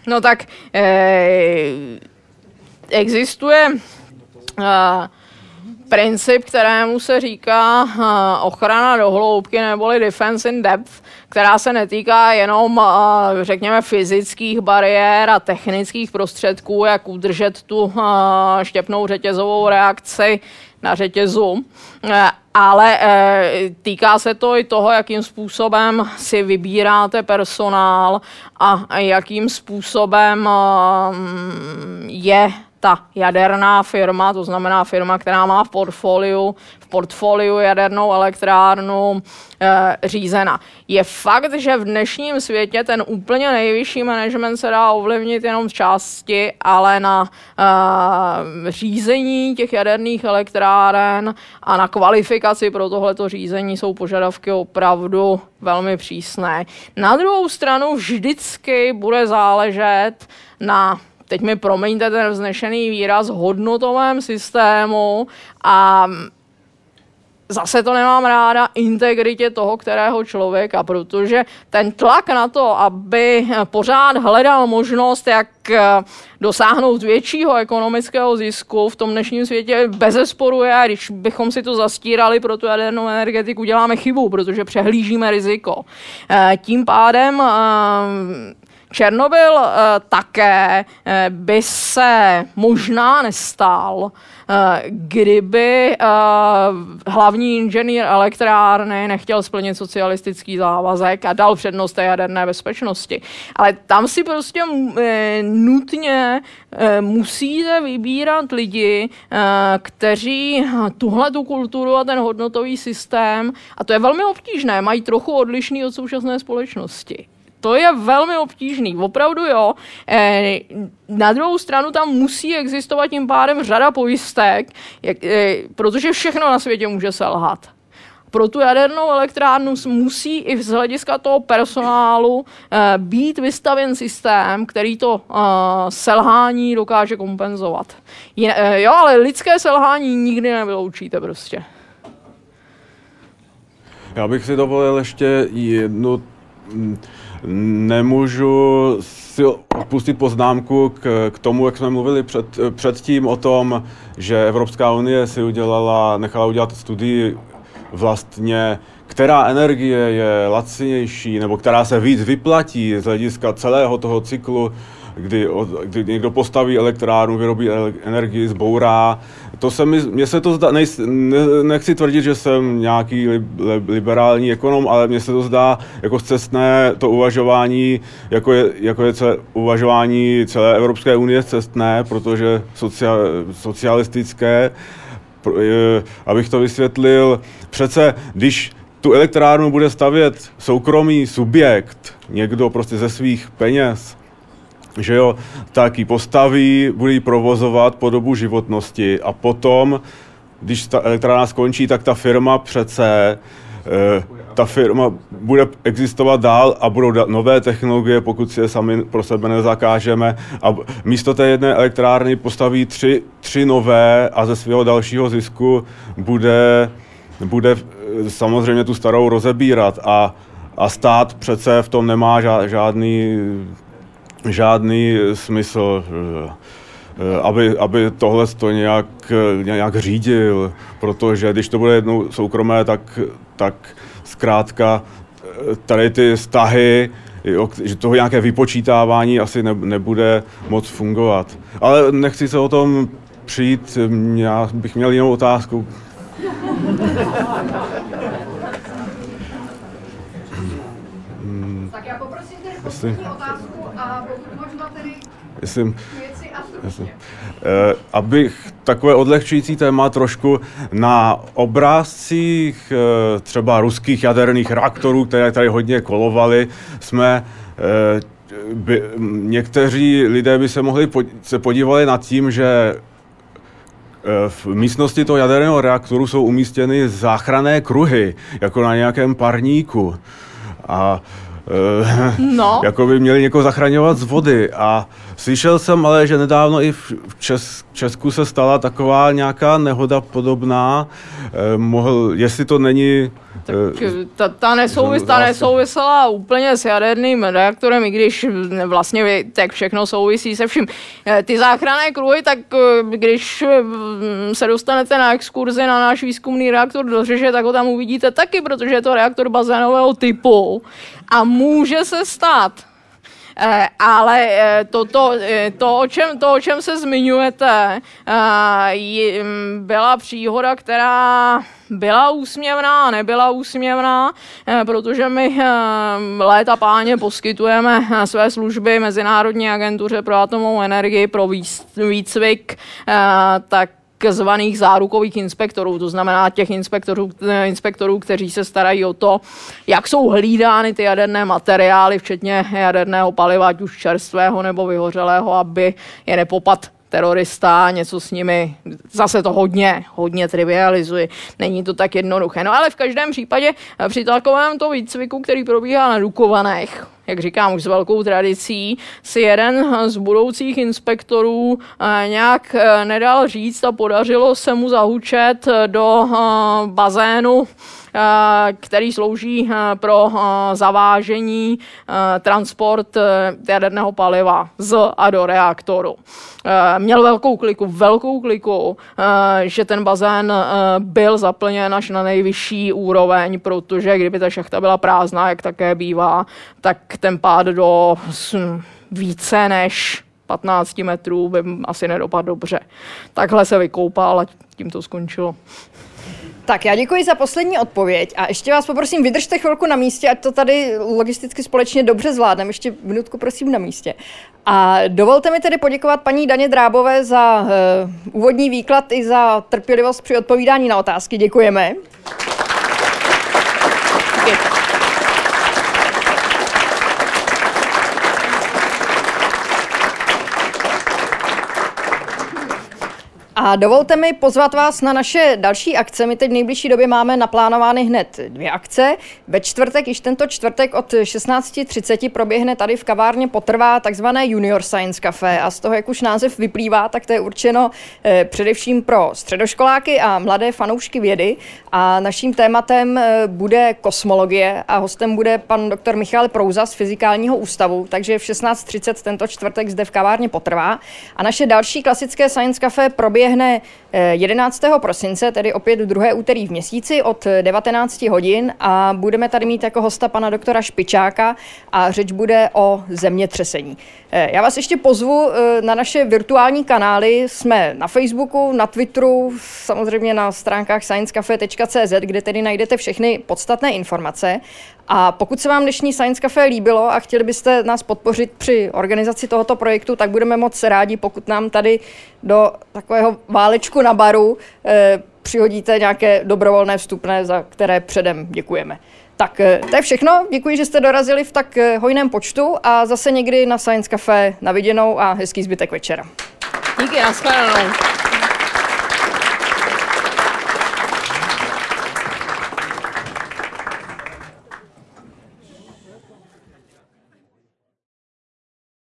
No tak eh, existuje eh, princip, kterému se říká uh, ochrana do hloubky neboli defense in depth, která se netýká jenom, uh, řekněme, fyzických bariér a technických prostředků, jak udržet tu uh, štěpnou řetězovou reakci na řetězu, ale týká se to i toho, jakým způsobem si vybíráte personál a jakým způsobem je ta jaderná firma, to znamená firma, která má v portfoliu, v portfoliu jadernou elektrárnu e, řízena. Je fakt, že v dnešním světě ten úplně nejvyšší management se dá ovlivnit jenom z části, ale na e, řízení těch jaderných elektráren a na kvalifikaci pro tohleto řízení jsou požadavky opravdu velmi přísné. Na druhou stranu vždycky bude záležet na teď mi promiňte ten vznešený výraz, hodnotovém systému a zase to nemám ráda, integritě toho, kterého člověka, protože ten tlak na to, aby pořád hledal možnost, jak eh, dosáhnout většího ekonomického zisku v tom dnešním světě bezesporuje a když bychom si to zastírali pro tu jadernou energetiku, děláme chybu, protože přehlížíme riziko. Eh, tím pádem eh, Černobyl uh, také uh, by se možná nestal, uh, kdyby hlavní inženýr elektrárny nechtěl splnit socialistický závazek a dal přednost té jaderné bezpečnosti. Ale tam si prostě nutně musíte vybírat lidi, kteří tuhle tu kulturu a ten hodnotový systém, a to je velmi obtížné, mají trochu odlišný od současné společnosti to je velmi obtížný, opravdu jo. E, na druhou stranu tam musí existovat tím pádem řada pojistek, jak, e, protože všechno na světě může selhat. Pro tu jadernou elektrárnu musí i z hlediska toho personálu e, být vystaven systém, který to e, selhání dokáže kompenzovat. Je, e, jo, ale lidské selhání nikdy nevyloučíte prostě. Já bych si dovolil ještě jednu, mm, nemůžu si odpustit poznámku k, k tomu, jak jsme mluvili před, předtím o tom, že Evropská unie si udělala, nechala udělat studii vlastně, která energie je lacinější, nebo která se víc vyplatí z hlediska celého toho cyklu kdy, kdy někdo postaví elektrárnu, vyrobí energii, zbourá. To se mi, mně se to zdá, nej, ne, nechci tvrdit, že jsem nějaký li, li, liberální ekonom, ale mně se to zdá jako cestné to uvažování, jako je, jako je celé, uvažování celé Evropské unie cestné, protože sociál, socialistické, abych to vysvětlil, přece když tu elektrárnu bude stavět soukromý subjekt, někdo prostě ze svých peněz, že jo, tak ji postaví, bude ji provozovat po dobu životnosti a potom, když ta elektrárna skončí, tak ta firma přece eh, ta firma bude existovat dál a budou nové technologie, pokud si je sami pro sebe nezakážeme. A místo té jedné elektrárny postaví tři, tři nové a ze svého dalšího zisku bude, bude eh, samozřejmě tu starou rozebírat. A, a stát přece v tom nemá žádný žádný smysl, eh, aby, aby tohle to nějak, nějak řídil, protože když to bude jednou soukromé, tak, tak zkrátka eh, tady ty vztahy, že toho nějaké vypočítávání asi ne, nebude moc fungovat. Ale nechci se o tom přijít, já bych měl jinou otázku. Tak já poprosím tedy poslední otázku a pokud možno tedy Myslím, myslím. Eh, abych takové odlehčující téma trošku na obrázcích eh, třeba ruských jaderných reaktorů, které tady hodně kolovaly, jsme eh, by, někteří lidé by se mohli pod, se podívali nad tím, že v místnosti toho jaderného reaktoru jsou umístěny záchranné kruhy, jako na nějakém parníku. A no. jako by měli někoho zachraňovat z vody. A slyšel jsem ale, že nedávno i v Čes, Česku se stala taková nějaká nehoda podobná. Eh, mohl, jestli to není tak eh, ta, ta, nesouvis, ta nesouvisela úplně s jaderným reaktorem, i když vlastně tak všechno souvisí se vším. Eh, ty záchranné kruhy, tak když se dostanete na exkurzi na náš výzkumný reaktor do Řeže, tak ho tam uvidíte taky, protože je to reaktor bazénového typu a může se stát, Eh, ale eh, to, to, eh, to, o čem, to, o čem se zmiňujete, byla příhoda, která byla úsměvná, nebyla úsměvná, protože my léta páně poskytujeme své služby Mezinárodní agentuře pro atomovou energii pro výcvik, tak zvaných zárukových inspektorů, to znamená těch inspektorů, inspektorů, kteří se starají o to, jak jsou hlídány ty jaderné materiály, včetně jaderného paliva, ať už čerstvého nebo vyhořelého, aby je nepopad terorista, něco s nimi, zase to hodně, hodně trivializuje. Není to tak jednoduché. No ale v každém případě při takovém to výcviku, který probíhá na Dukovanech, jak říkám, už s velkou tradicí, si jeden z budoucích inspektorů eh, nějak eh, nedal říct a podařilo se mu zahučet do eh, bazénu který slouží pro zavážení, transport jaderného paliva z a do reaktoru. Měl velkou kliku, velkou kliku, že ten bazén byl zaplněn až na nejvyšší úroveň, protože kdyby ta šachta byla prázdná, jak také bývá, tak ten pád do více než 15 metrů by asi nedopadl dobře. Takhle se vykoupal a tím to skončilo. Tak já děkuji za poslední odpověď a ještě vás poprosím, vydržte chvilku na místě, ať to tady logisticky společně dobře zvládneme. Ještě minutku prosím na místě. A dovolte mi tedy poděkovat paní Daně Drábové za uh, úvodní výklad i za trpělivost při odpovídání na otázky. Děkujeme. Děkuji. A dovolte mi pozvat vás na naše další akce. My teď v nejbližší době máme naplánovány hned dvě akce. Ve čtvrtek, již tento čtvrtek od 16.30 proběhne tady v kavárně Potrvá takzvané Junior Science Café a z toho, jak už název vyplývá, tak to je určeno eh, především pro středoškoláky a mladé fanoušky vědy. A naším tématem eh, bude kosmologie a hostem bude pan doktor Michal Prouza z Fyzikálního ústavu, takže v 16.30 tento čtvrtek zde v kavárně Potrvá. A naše další klasické Science Café proběhne proběhne 11. prosince, tedy opět druhé úterý v měsíci od 19 hodin a budeme tady mít jako hosta pana doktora Špičáka a řeč bude o zemětřesení. Já vás ještě pozvu na naše virtuální kanály. Jsme na Facebooku, na Twitteru, samozřejmě na stránkách sciencecafe.cz, kde tedy najdete všechny podstatné informace. A pokud se vám dnešní Science Café líbilo a chtěli byste nás podpořit při organizaci tohoto projektu, tak budeme moc rádi, pokud nám tady do takového válečku na baru eh, přihodíte nějaké dobrovolné vstupné, za které předem děkujeme. Tak eh, to je všechno. Děkuji, že jste dorazili v tak eh, hojném počtu a zase někdy na Science Café na viděnou a hezký zbytek večera. Díky, nashledanou.